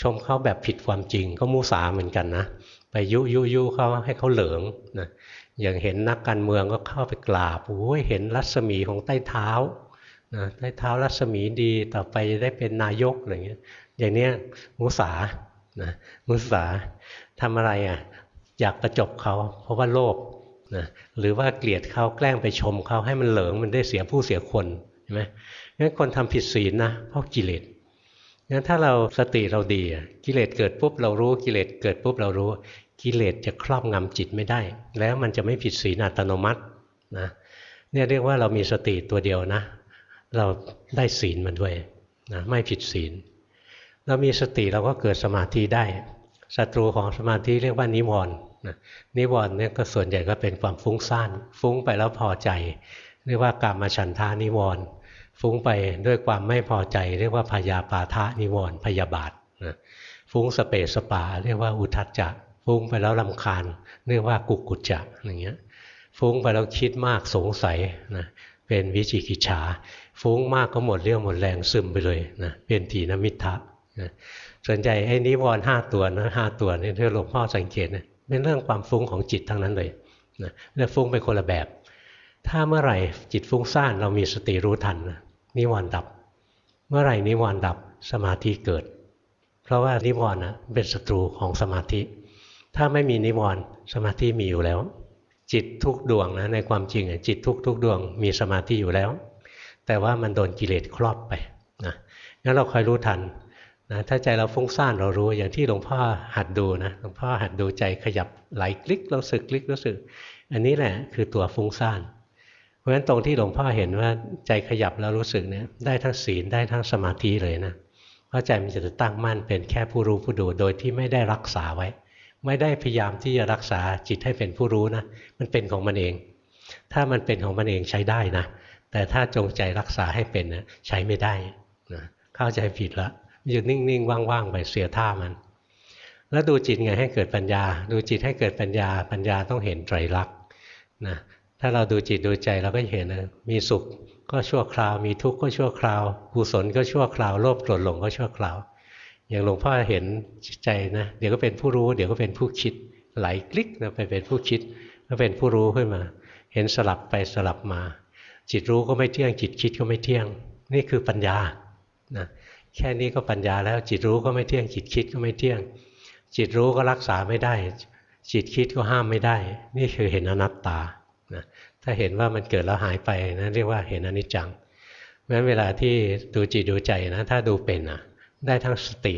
Speaker 1: ชมเขาแบบผิดความจริงก็มูสาเหมือนกันนะไปยุยุยุเขาให้เขาเหลืองนะอย่างเห็นนักการเมืองก็เข้าไปกราบโอ้ยเห็นรัศมีของใต้เท้า นะได้เท้ารัศมีดีต่อไปจะได้เป็นนายกอะไรเงี้ยอย่างเนี้ยมุสานะมุสาทำอะไรอะอยากกระจบเขาเพราะว่าโลภนะหรือว่าเกลียดเขาแกล้งไปชมเขาให้มันเหลิงมันได้เสียผู้เสียคนใช่ไหมงั้นคนทำผิดศีลนะเพราะกิเลสงั้นถ้าเราสติเราดีกิเลสเกิดปุ๊บเรารู้กิเลสเกิดปุ๊บเรารู้กิเลสจะครอบงำจิตไม่ได้ แล้วมันจะไม่ผิดศีลอัตโนมัตินะเนี่ยเรียกว่าเรามีสติตัวเดียวนะ เราได้ศีลมันด้วยนะไม่ผิดศีล เรามีสติเราก็เกิดสมาธิได้ศัตรูของสมาธิเรียกว่านิวรณ์นิวรณ์เนี่ยก็ส่วนใหญ่ก็เป็นความฟุ้งซ่านฟุ้งไปแล้วพอใจ เรียกว่ากามฉันทานิวรณ์ฟุ้งไปด้วยความไม่พอใจ เรียกว่าพยาปาทะนิวรณ์พยาบาทนะฟุ้งสเปสปา เรียกว่าอุทัจจะฟุ้งไปแล้วลำคาญ เรียกว่ากุกุจจะอย่างเงี้ยฟุ้งไปแล้วคิดมากสงสัยนะเป็นวิจิกิจฉา ฟุ้งมากก็หมดเรี่ยวหมดแรงซึมไปเลยนะเป็นทีนมิทะนะส่วนใหญ่ไอ้นิวรณ์ห้าตัวนะห้าตัวนี่ที่หลวงพ่อสังเกตนะเป็นเรื่องความฟุ้งของจิตทั้งนั้นเลยนะเรื่องฟุ้งเป็นคนละแบบ ถ้าเมื่อไหร่จิตฟุ้งซ่านเรามีสติรู้ทันนะนิวรณ์ดับ เมื่อไหร่นิวรณ์ดับสมาธิเกิด เพราะว่านิวรณ์นะเป็นศัตรูของสมาธิ ถ้าไม่มีนิวรณ์สมาธิมีอยู่แล้ว จิตทุกดวงนะในความจริงจิตทุกทุกดวงมีสมาธิอยู่แล้ว แต่ว่ามันโดนกิเลสครอบไปนะงั้นเราคอยรู้ทันนะถ้าใจเราฟุ้งซ่านเรารู้อย่างที่หลวงพ่อหัดดูนะหลวงพ่อหัดดูใจขยับไหลคลิกเราสึกคลิกรู้สึก อันนี้แหละคือตัวฟุ้งซ่านเพราะฉะนั้นตรงที่หลวงพ่อเห็นว่าใจขยับแล้วรู้สึกเนี่ยได้ทั้งศีลได้ทั้งสมาธิเลยนะเพราะใจมันจะตั้งมั่นเป็นแค่ผู้รู้ผู้ดูโดยที่ไม่ได้รักษาไว้ ไม่ได้พยายามที่จะรักษาจิตให้เป็นผู้รู้นะมันเป็นของมันเอง ถ้ามันเป็นของมันเองใช้ได้นะ แต่ถ้าจงใจรักษาให้เป็นนะใช้ไม่ได้นะเข้าใจผิดแล้วอยู่นิ่งๆว่างๆไปเสียท่ามัน แล้วดูจิตไงให้เกิดปัญญา ดูจิตให้เกิดปัญญา ปัญญาต้องเห็นไตรลักษณ์นะถ้าเราดูจิตดูใจเราก็เห็นนะมีสุขก็ชั่วคราว มีทุกข์ก็ชั่วคราวกุศลก็ชั่วคราวโลภโกรธหลงก็ชั่วคราว อย่างหลวงพ่อเห็นใจนะเดี๋ยวก็เป็นผู้รู้ เดี๋ยวก็เป็นผู้คิดไหลคลิกนะไปเป็นผู้คิดก็เป็นผู้รู้ขึ้นมา เห็นสลับไปสลับมา จิตรู้ก็ไม่เที่ยง จิตคิดก็ไม่เที่ยง นี่คือปัญญานะแค่นี้ก็ปัญญาแล้วจิตรู้ก็ไม่เที่ยง จิตคิดก็ไม่เที่ยง จิตรู้ก็รักษาไม่ได้ จิตคิดก็ห้ามไม่ได้ นี่คือเห็นอนัตตานะถ้าเห็นว่ามันเกิดแล้วหายไปนะเรียกว่าเห็นอนิจจังเพราะฉะนั้นเวลาที่ดูจิตดูใจนะถ้าดูเป็นนะได้ทั้งสติ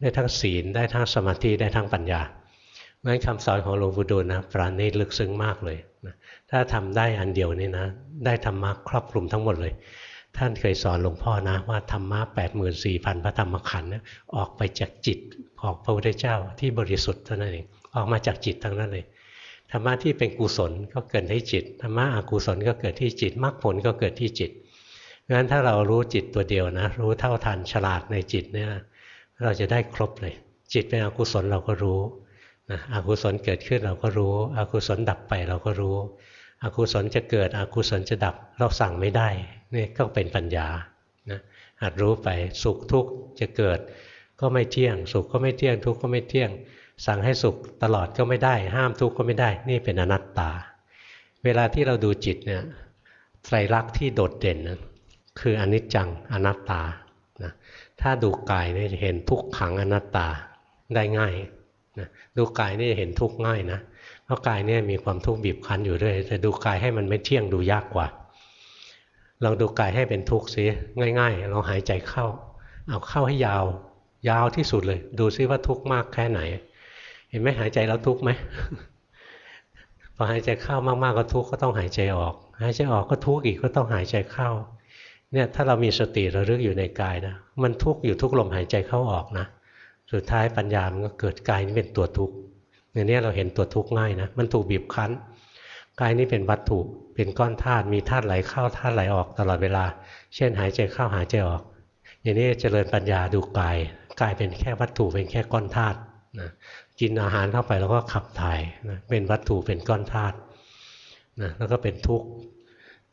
Speaker 1: ได้ทั้งศีล ได้ทั้งสมาธิได้ทั้งปัญญาเพราะฉะนั้นคำสอนของหลวงปู่ดูลนะปราณีตลึกซึ้งมากเลยนะ ถ้าทำได้อันเดียวนี่นะ ได้ธรรมะครอบคลุมทั้งหมดเลย ท่านเคยสอนหลวงพ่อนะว่าธรรมะแปดหมื่นสี่พันพระธรรมขันธ์ออกไปจากจิตของพระพุทธเจ้าที่บริสุทธิ์เท่านั้นเองออกมาจากจิตทั้งนั้นเลยธรรมะที่เป็นกุศลก็เกิดที่จิตธรรมะอกุศลก็เกิดที่จิตมรรคผลก็เกิดที่จิตงั้นถ้าเรารู้จิตตัวเดียวนะ รู้เท่าทันฉลาดในจิตเนี่ยเราจะได้ครบเลย จิตเป็นอกุศลเราก็รู้นะอกุศลเกิดขึ้นเราก็รู้ อกุศลดับไปเราก็รู้ อกุศลจะเกิดอกุศลจะดับเราสั่งไม่ได้นี่ก็เป็นปัญญานะหัดรู้ไปสุขทุกข์จะเกิด ก็ไม่เที่ยง สุขก็ไม่เที่ยงทุกข์ก็ไม่เที่ยง สั่งให้สุขตลอดก็ไม่ได้ ห้ามทุกข์ก็ไม่ได้ นี่เป็นอนัตตา เวลาที่เราดูจิตเนี่ยไตรลักษณ์ที่โดดเด่นนะคืออนิจจังอนัตตานะถ้าดูกายนี่จะเห็นทุกขังอนัตตาได้ง่ายนะดูกายนี่จะเห็นทุกข์ง่ายนะ เพราะกายเนี่ยมีความทุกข์บีบคั้นอยู่ด้วยแต่ดูกายให้มันไม่เที่ยงดูยากกว่าลองดูกายให้เป็นทุกข์สิง่ายๆลองหายใจเข้า เอาเข้าให้ยาว ยาวที่สุดเลย ดูซิว่าทุกข์มากแค่ไหน เห็นไหมหายใจแล้วทุกข์ไหมพอหายใจเข้ามากๆก็ทุกข์ก็ต้องหายใจออก หายใจออกก็ทุกข์อีกก็ต้องหายใจเข้าเนี่ยถ้าเรามีสติระลึกอยู่ในกายนะมันทุกข์อยู่ทุกลมหายใจเข้าออกนะ สุดท้ายปัญญามันก็เกิดกายนี้เป็นตัวทุกข์ เนี่ยนี้เราเห็นตัวทุกข์ง่ายนะ มันถูกบีบคั้น กายนี้เป็นวัตถุ เป็นก้อนธาตุ มีธาตุไหลเข้าธาตุไหลออกตลอดเวลา เช่นหายใจเข้าหายใจออก อย่างนี้เจริญปัญญาดูกาย กายเป็นแค่วัตถุเป็นแค่ก้อนธาตุนะกินอาหารเข้าไปแล้วก็ขับถ่ายนะเป็นวัตถุเป็นก้อนธาตุนะแล้วก็เป็นทุกข์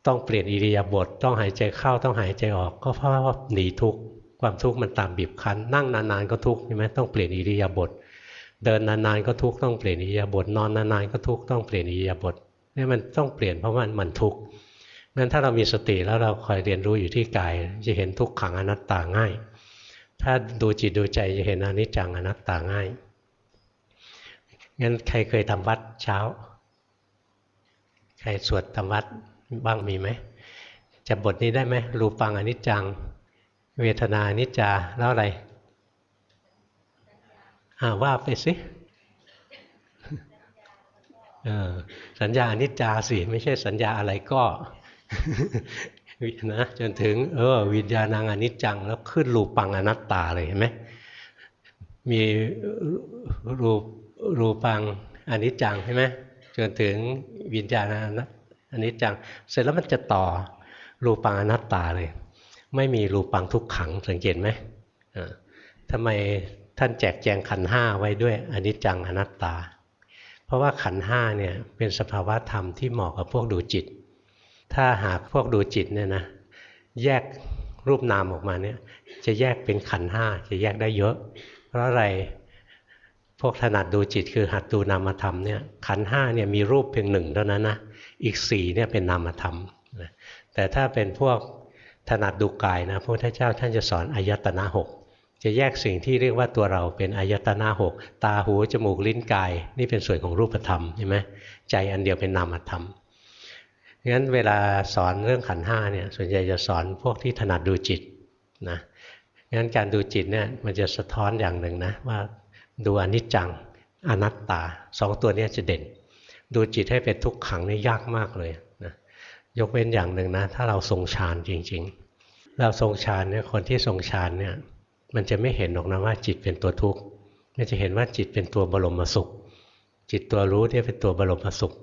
Speaker 1: ต้องเปลี่ยนอิริยาบถ ต้องหายใจเข้า ต้องหายใจออก ก็เพราะว่าหนีทุกข์ ความทุกข์มันตามบีบคั้น นั่งนานๆก็ทุกข์ใช่ไหมต้องเปลี่ยนอิริยาบถ เดินนานๆก็ทุกข์ต้องเปลี่ยนอิริยาบถนอนนานๆก็ทุกข์ต้องเปลี่ยนอิริยาบถนี่มันต้องเปลี่ยนเพราะมันมันทุกข์งั้นถ้าเรามีสติแล้วเราคอยเรียนรู้อยู่ที่กาย จะเห็นทุกขังอนัตตาง่าย ถ้าดูจิตดูใจจะเห็นอนิจจังอนัตตาง่ายงั้นใครเคยทำวัดเช้า ใครสวดทำวัดบ้างมีไหมจะบทนี้ได้ไหมรูปังอนิจจัง เวทนาอนิจจาแล้วอะไร อ่าว่าไปสิสัญญาอนิจจาสิไม่ใช่สัญญาอะไรก็นะจนถึงเออวิญญาณังอนิจจัง แล้วขึ้นรูปังอนัตตาเลยเห็นไหมมีรูรูปังอนิจจังใช่ไหมจนถึงวิญญาณอนิจจัง เสร็จแล้วมันจะต่อรูปังอนัตตาเลย ไม่มีรูปังทุกขังสังเกตไหมทำไม ท่านแจกแจงขันห้าไว้ด้วยอนิจจังอนัตตา เพราะว่าขันห้าเนี่ยเป็นสภาวะธรรมที่เหมาะกับพวกดูจิต ถ้าหากพวกดูจิตเนี่ยนะแยกรูปนามออกมาเนี่ยจะแยกเป็นขันห้าจะแยกได้เยอะ เพราะอะไรพวกถนัดดูจิตคือหัดดูนามธรรมเนี่ยขันห้าเนี่ยมีรูปเพียงหนึ่งเท่านั้นนะอีกสี่เนี่ยเป็นนามธรรมแต่ถ้าเป็นพวกถนัดดูกายนะพระพุทธเจ้าท่านจะสอนอายตนะหก จะแยกสิ่งที่เรียกว่าตัวเราเป็นอายตนะหกตาหูจมูกลิ้นกาย นี่เป็นส่วนของรูปธรรมใช่ไหมใจอันเดียวเป็นนามธรรมงั้นเวลาสอนเรื่องขันห้าเนี่ยส่วนใหญ่จะสอนพวกที่ถนัดดูจิตนะงั้นการดูจิตเนี่ยมันจะสะท้อนอย่างหนึ่งนะว่าดูอนิจจังอนัตตาสองตัวนี้จะเด่น ดูจิตให้เป็นทุกขังนี่ยากมากเลยนะยกเว้นอย่างหนึ่งนะถ้าเราทรงฌานจริง ๆ เราทรงฌานเนี่ยคนที่ทรงฌานเนี่ย มันจะไม่เห็นหรอกนะว่าจิตเป็นตัวทุกข์มันจะเห็นว่าจิตเป็นตัวบรมสุข จิตตัวรู้ที่ยเป็นตัวบรมสุข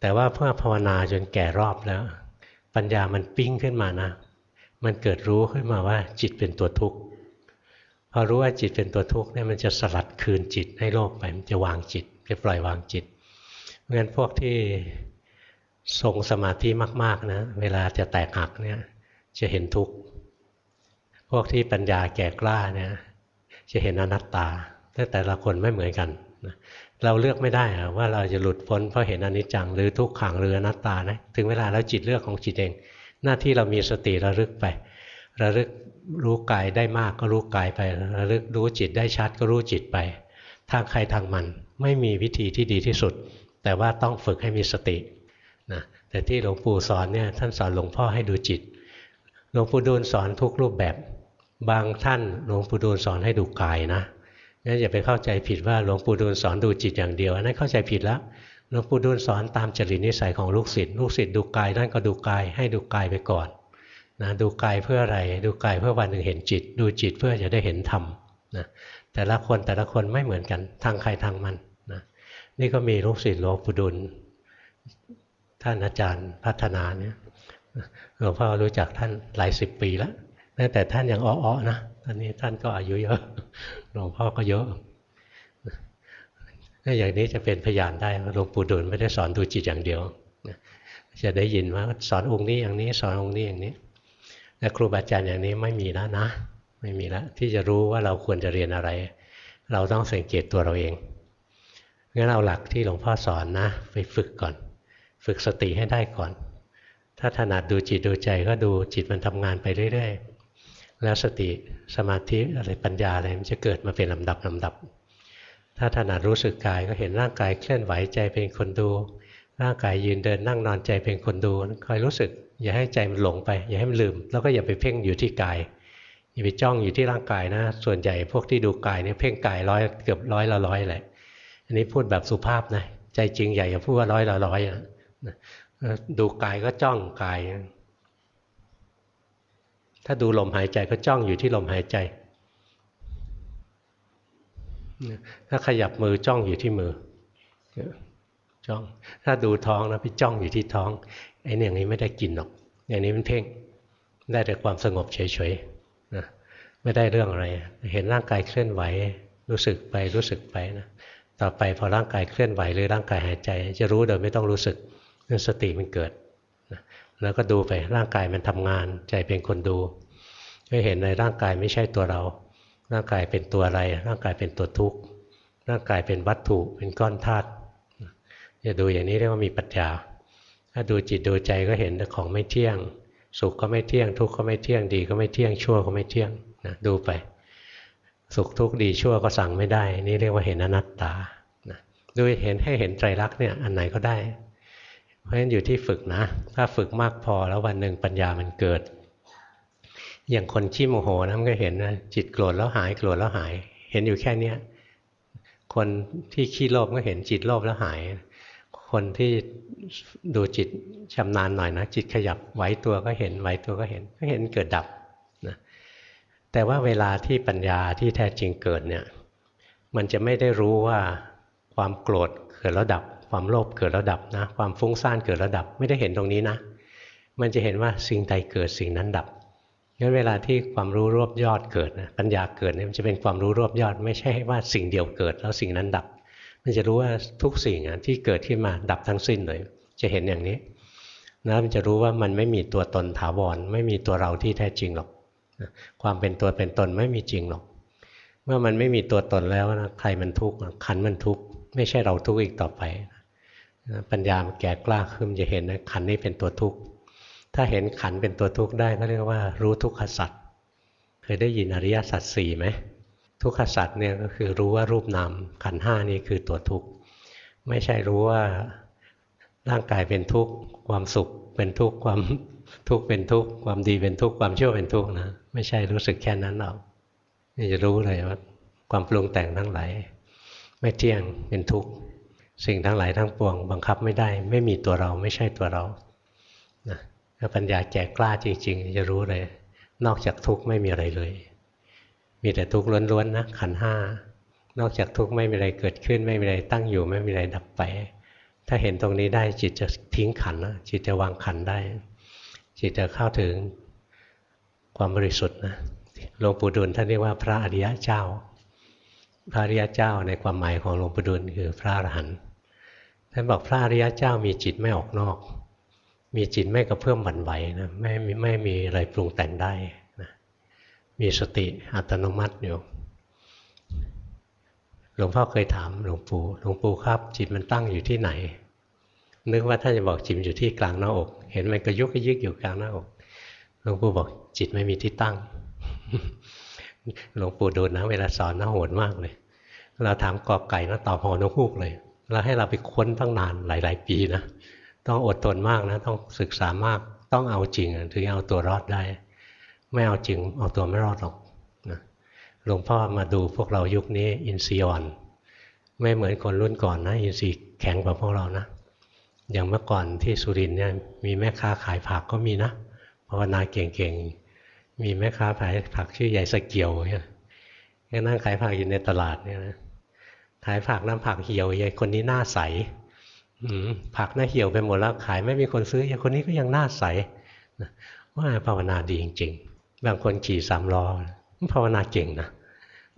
Speaker 1: แต่ว่าเพื่อภาวนาจนแก่รอบแล้ว ปัญญามันปิ้งขึ้นมานะ มันเกิดรู้ขึ้นมาว่าจิตเป็นตัวทุกข์พอรู้ว่าจิตเป็นตัวทุกข์เนี่ยมันจะสลัดคืนจิตให้โลกไปมันจะวางจิตจะปล่อยวางจิตเพราะฉะนั้นพวกที่ทรงสมาธิมาก ๆนะ เวลาจะแตกหักเนี่ยจะเห็นทุกข์ พวกที่ปัญญาแก่กล้าเนี่ยจะเห็นอนัตตาแต่แต่ละคนไม่เหมือนกันเราเลือกไม่ได้ว่าเราจะหลุดพ้นเพราะเห็นอนิจจังหรือทุกขังหรืออนัตตานะถึงเวลาแล้วจิตเลือกของจิตเอง หน้าที่เรามีสติระลึกไประลึกรู้กายได้มากก็รู้กายไประลึกรู้จิตได้ชัดก็รู้จิตไป ทางใครทางมันไม่มีวิธีที่ดีที่สุด แต่ว่าต้องฝึกให้มีสตินะแต่ที่หลวงปู่สอนเนี่ยท่านสอนหลวงพ่อให้ดูจิตหลวงปู่ดูลสอนทุกรูปแบบ บางท่านหลวงปู่ดูลสอนให้ดูกายนะงั้นอย่าไปเข้าใจผิดว่าหลวงปู่ดูลสอนดูจิตอย่างเดียว อันนั้นเข้าใจผิดแล้วหลวงปู่ดูลสอนตามจริตนิสัยของลูกศิษย์ลูกศิษย์ดูกายนั่นก็ดูกายให้ดูกายไปก่อนนะดูกายเพื่ออะไรดูกายเพื่อวันหนึ่งเห็นจิต ดูจิตเพื่อจะได้เห็นธรรมนะแต่ละคนแต่ละคนไม่เหมือนกันทางใครทางมันนะนี่ก็มีลูกศิษย์หลวงปู่ดุลท่านอาจารย์พัฒนาเนี่ยหลวงพ่อรู้จักท่านหลายสิบปีแล้ว ตั้แต่ท่านยังอ้อๆนะตอนนี้ท่านก็อายุเยอะหลวงพ่อก็เยอะถ้าอย่างนี้จะเป็นพยานได้หลวงปู่ดุลไม่ได้สอนดูจิตอย่างเดียวจะได้ยินว่าสอนองค์นี้อย่างนี้สอนองค์นี้อย่างนี้แต่ครูบาอาจารย์อย่างนี้ไม่มีแล้วนะ ไม่มีแล้วที่จะรู้ว่าเราควรจะเรียนอะไร เราต้องสังเกตตัวเราเองงั้นเอาหลักที่หลวงพ่อสอนนะ ไปฝึกก่อน ฝึกสติให้ได้ก่อน ถ้าถนัดดูจิตดูใจก็ดูจิตมันทำงานไปเรื่อยๆ แล้วสติสมาธิอะไรปัญญาอะไรมันจะเกิดมาเป็นลำดับลำดับ ถ้าถนัดรู้สึกกายก็เห็นร่างกายเคลื่อนไหวใจเป็นคนดู ร่างกายยืนเดินนั่งนอนใจเป็นคนดูคอยรู้สึก อย่าให้ใจมันหลงไป อย่าให้มันลืม แล้วก็อย่าไปเพ่งอยู่ที่กายอย่าไปจ้องอยู่ที่ร่างกายนะ ส่วนใหญ่พวกที่ดูกายเนี่ยเพ่งกายร้อยเกือบร้อยละร้อยแหละอันนี้พูดแบบสุภาพนะใจจริงใหญ่อย่าพูดว่าร้อยละร้อยนะดูกายก็จ้องกาย ถ้าดูลมหายใจก็จ้องอยู่ที่ลมหายใจ ถ้าขยับมือจ้องอยู่ที่มือ จ้อง ถ้าดูท้องนะพี่จ้องอยู่ที่ท้อง ไอ้อย่างนี้ไม่ได้กินหรอก อย่างนี้มันเพ่ง ได้แต่ความสงบเฉยๆนะไม่ได้เรื่องอะไร เห็นร่างกายเคลื่อนไหว รู้สึกไปรู้สึกไปนะต่อไปพอร่างกายเคลื่อนไหวหรือร่างกายหายใจ จะรู้โดยไม่ต้องรู้สึกเรื่องสติมันเกิด แล้วก็ดูไปร่างกายมันทำงาน ใจเป็นคนดูก็เห็นในร่างกายไม่ใช่ตัวเรา ร่างกายเป็นตัวอะไร ร่างกายเป็นตัวทุกข์ร่างกายเป็นวัตถุเป็นก้อนธาตุจะดูอย่างนี้เรียกว่ามีปัญญาถ้าดูจิตดูใจก็เห็นของไม่เที่ยง สุขก็ไม่เที่ยง ทุกข์ก็ไม่เที่ยงดี ก็ไม่เที่ยงชั่วก็ไม่เที่ยงนะดูไป สุขทุกข์ดีชั่วก็สั่งไม่ได้ นี่เรียกว่าเห็นอนัตตานะดูเห็นให้เห็นไตรลักษณ์เนี่ยอันไหนก็ได้ เพราะฉะนั้นอยู่ที่ฝึกนะ ถ้าฝึกมากพอแล้ววันหนึ่งปัญญามันเกิด อย่างคนขี้โมโหนะมันก็เห็นนะจิตโกรธแล้วหายโกรธแล้วหาย เห็นอยู่แค่เนี้ยคนที่ขี้โลภก็เห็นจิตโลภแล้วหาย คนที่ดูจิตชำนาญหน่อยนะจิตขยับไหวตัวก็เห็นไหวตัวก็เห็นก็เห็นเกิดดับนะแต่ว่าเวลาที่ปัญญาที่แท้จริงเกิดเนี่ยมันจะไม่ได้รู้ว่าความโกรธเกิดแล้วดับ ความโลภเกิดแล้วดับนะ ความฟุ้งซ่านเกิดแล้วดับ ไม่ได้เห็นตรงนี้นะ มันจะเห็นว่าสิ่งใดเกิดสิ่งนั้นดับงั้นเวลาที่ความรู้รวบยอดเกิดนะปัญญาเกิดเนี่ยมันจะเป็นความรู้รวบยอด ไม่ใช่ว่าสิ่งเดียวเกิดแล้วสิ่งนั้นดับ มันจะรู้ว่าทุกสิ่งที่เกิดขึ้นมาดับทั้งสิ้นเลย จะเห็นอย่างนี้นะมันจะรู้ว่ามันไม่มีตัวตนถาวรไม่มีตัวเราที่แท้จริงหรอกความเป็นตัวเป็นตนไม่มีจริงหรอก เมื่อมันไม่มีตัวตนแล้วนะใครมันทุกข์ขันมันทุกข์ไม่ใช่เราทุกข์อีกต่อไป ปัญญาแก่กล้าขึ้นจะเห็นนะขันนี้เป็นตัวทุกข์ ถ้าเห็นขันเป็นตัวทุกข์ได้ก็เรียกว่ารู้ทุกขสัตว์เคยได้ยินอริยสัจสี่ไหมทุกขสัจเนี่ยก็คือรู้ว่ารูปนามขันห้านี่คือตัวทุกข์ ไม่ใช่รู้ว่าร่างกายเป็นทุกข์ ความสุขเป็นทุกข์ความทุกข์เป็นทุกข์ความดีเป็นทุกข์ความชั่วเป็นทุกข์นะไม่ใช่รู้สึกแค่นั้นหรอกนี่จะรู้เลยว่าความปรุงแต่งทั้งหลายไม่เที่ยงเป็นทุกข์ สิ่งทั้งหลายทั้งปวง บังคับไม่ได้ ไม่มีตัวเราไม่ใช่ตัวเรานะถ้าปัญญาแก่กล้าจริง ๆ จะรู้เลย นอกจากทุกข์ไม่มีอะไรเลย มีแต่ทุกข์ล้วนๆนะขันห้านอกจากทุกข์ไม่มีอะไรเกิดขึ้น ไม่มีอะไรตั้งอยู่ ไม่มีอะไรดับไป ถ้าเห็นตรงนี้ได้จิตจะทิ้งขันนะจิตจะวางขันได้ จิตจะเข้าถึงความบริสุทธิ์นะหลวงปู่ดูลท่านเรียกว่าพระอริยะเจ้า พระอริยะเจ้าในความหมายของหลวงปู่ดูลคือพระอรหันต์ ท่านบอกพระอริยะเจ้ามีจิตไม่ออกนอก มีจิตไม่กระเพื่อมหวั่นไหวนะไม่ไม่มีอะไรปรุงแต่งได้นะมีสติอัตโนมัติอยู่หลวงพ่อเคยถามหลวงปู่หลวงปู่ครับ จิตมันตั้งอยู่ที่ไหน นึกว่าท่านจะบอกจิตอยู่ที่กลางหน้าอก เห็นมันกระยุกกระยิกอยู่กลางหน้าอกหลวงปู่บอกจิตไม่มีที่ตั้งหลวงปู่ดูนะเวลาสอนน่าโหดมากเลย เราถามกอบไก่นะตอบหอนกฮูกเลย แล้วให้เราไปค้นตั้งนานหลาย ๆ ปีนะต้องอดทนมากนะ ต้องศึกษามากต้องเอาจริงถึงเอาตัวรอดได้ ไม่เอาจริงเอาตัวไม่รอดหรอกหลวงพ่อมาดูพวกเรายุคนี้อินทรีย์อ่อน ไม่เหมือนคนรุ่นก่อนนะ อินทรีย์แข็งกว่าพวกเรานะ อย่างเมื่อก่อนที่สุรินเนี่ยมีแม่ค้าขายผักก็มีนะภาวนาเก่งๆมีแม่ค้าขายผักชื่อใหญ่สเกียวเนี่ยนั่งขายผักอยู่ในตลาดเนี่ยนะ ขายผักน้ำผักเหี่ยวยายคนนี้หน้าใสผักหน้าเหี่ยวไปหมดแล้วขายไม่มีคนซื้อยายคนนี้ก็ยังหน้าใสว่าภาวนาดีจริง ๆ บางคนขี่สามล้อภาวนาเก่งนะ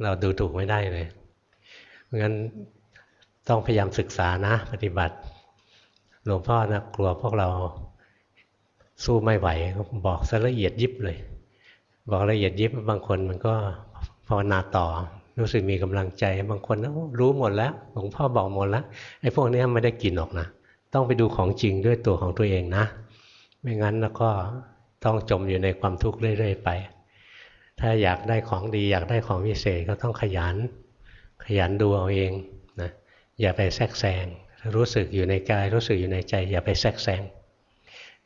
Speaker 1: เราดูถูกไม่ได้เลยเพราะงั้นต้องพยายามศึกษานะ ปฏิบัติหลวงพ่อนะกลัวพวกเราสู้ไม่ไหว บอกซะละเอียดยิบเลย บอกละเอียดยิบบางคนมันก็ภาวนาต่อ รู้สึกมีกำลังใจ บางคนรู้หมดแล้วหลวงพ่อบอกหมดแล้วไอ้พวกนี้ไม่ได้กินหรอกนะต้องไปดูของจริงด้วยตัวของตัวเองนะ ไม่งั้นแล้วก็ต้องจมอยู่ในความทุกข์เรื่อยๆไป ถ้าอยากได้ของดีอยากได้ของพิเศษก็ต้องขยัน ขยันดูเอาเองนะอย่าไปแทรกแซงรู้สึกอยู่ในกาย รู้สึกอยู่ในใจ อย่าไปแทรกแซง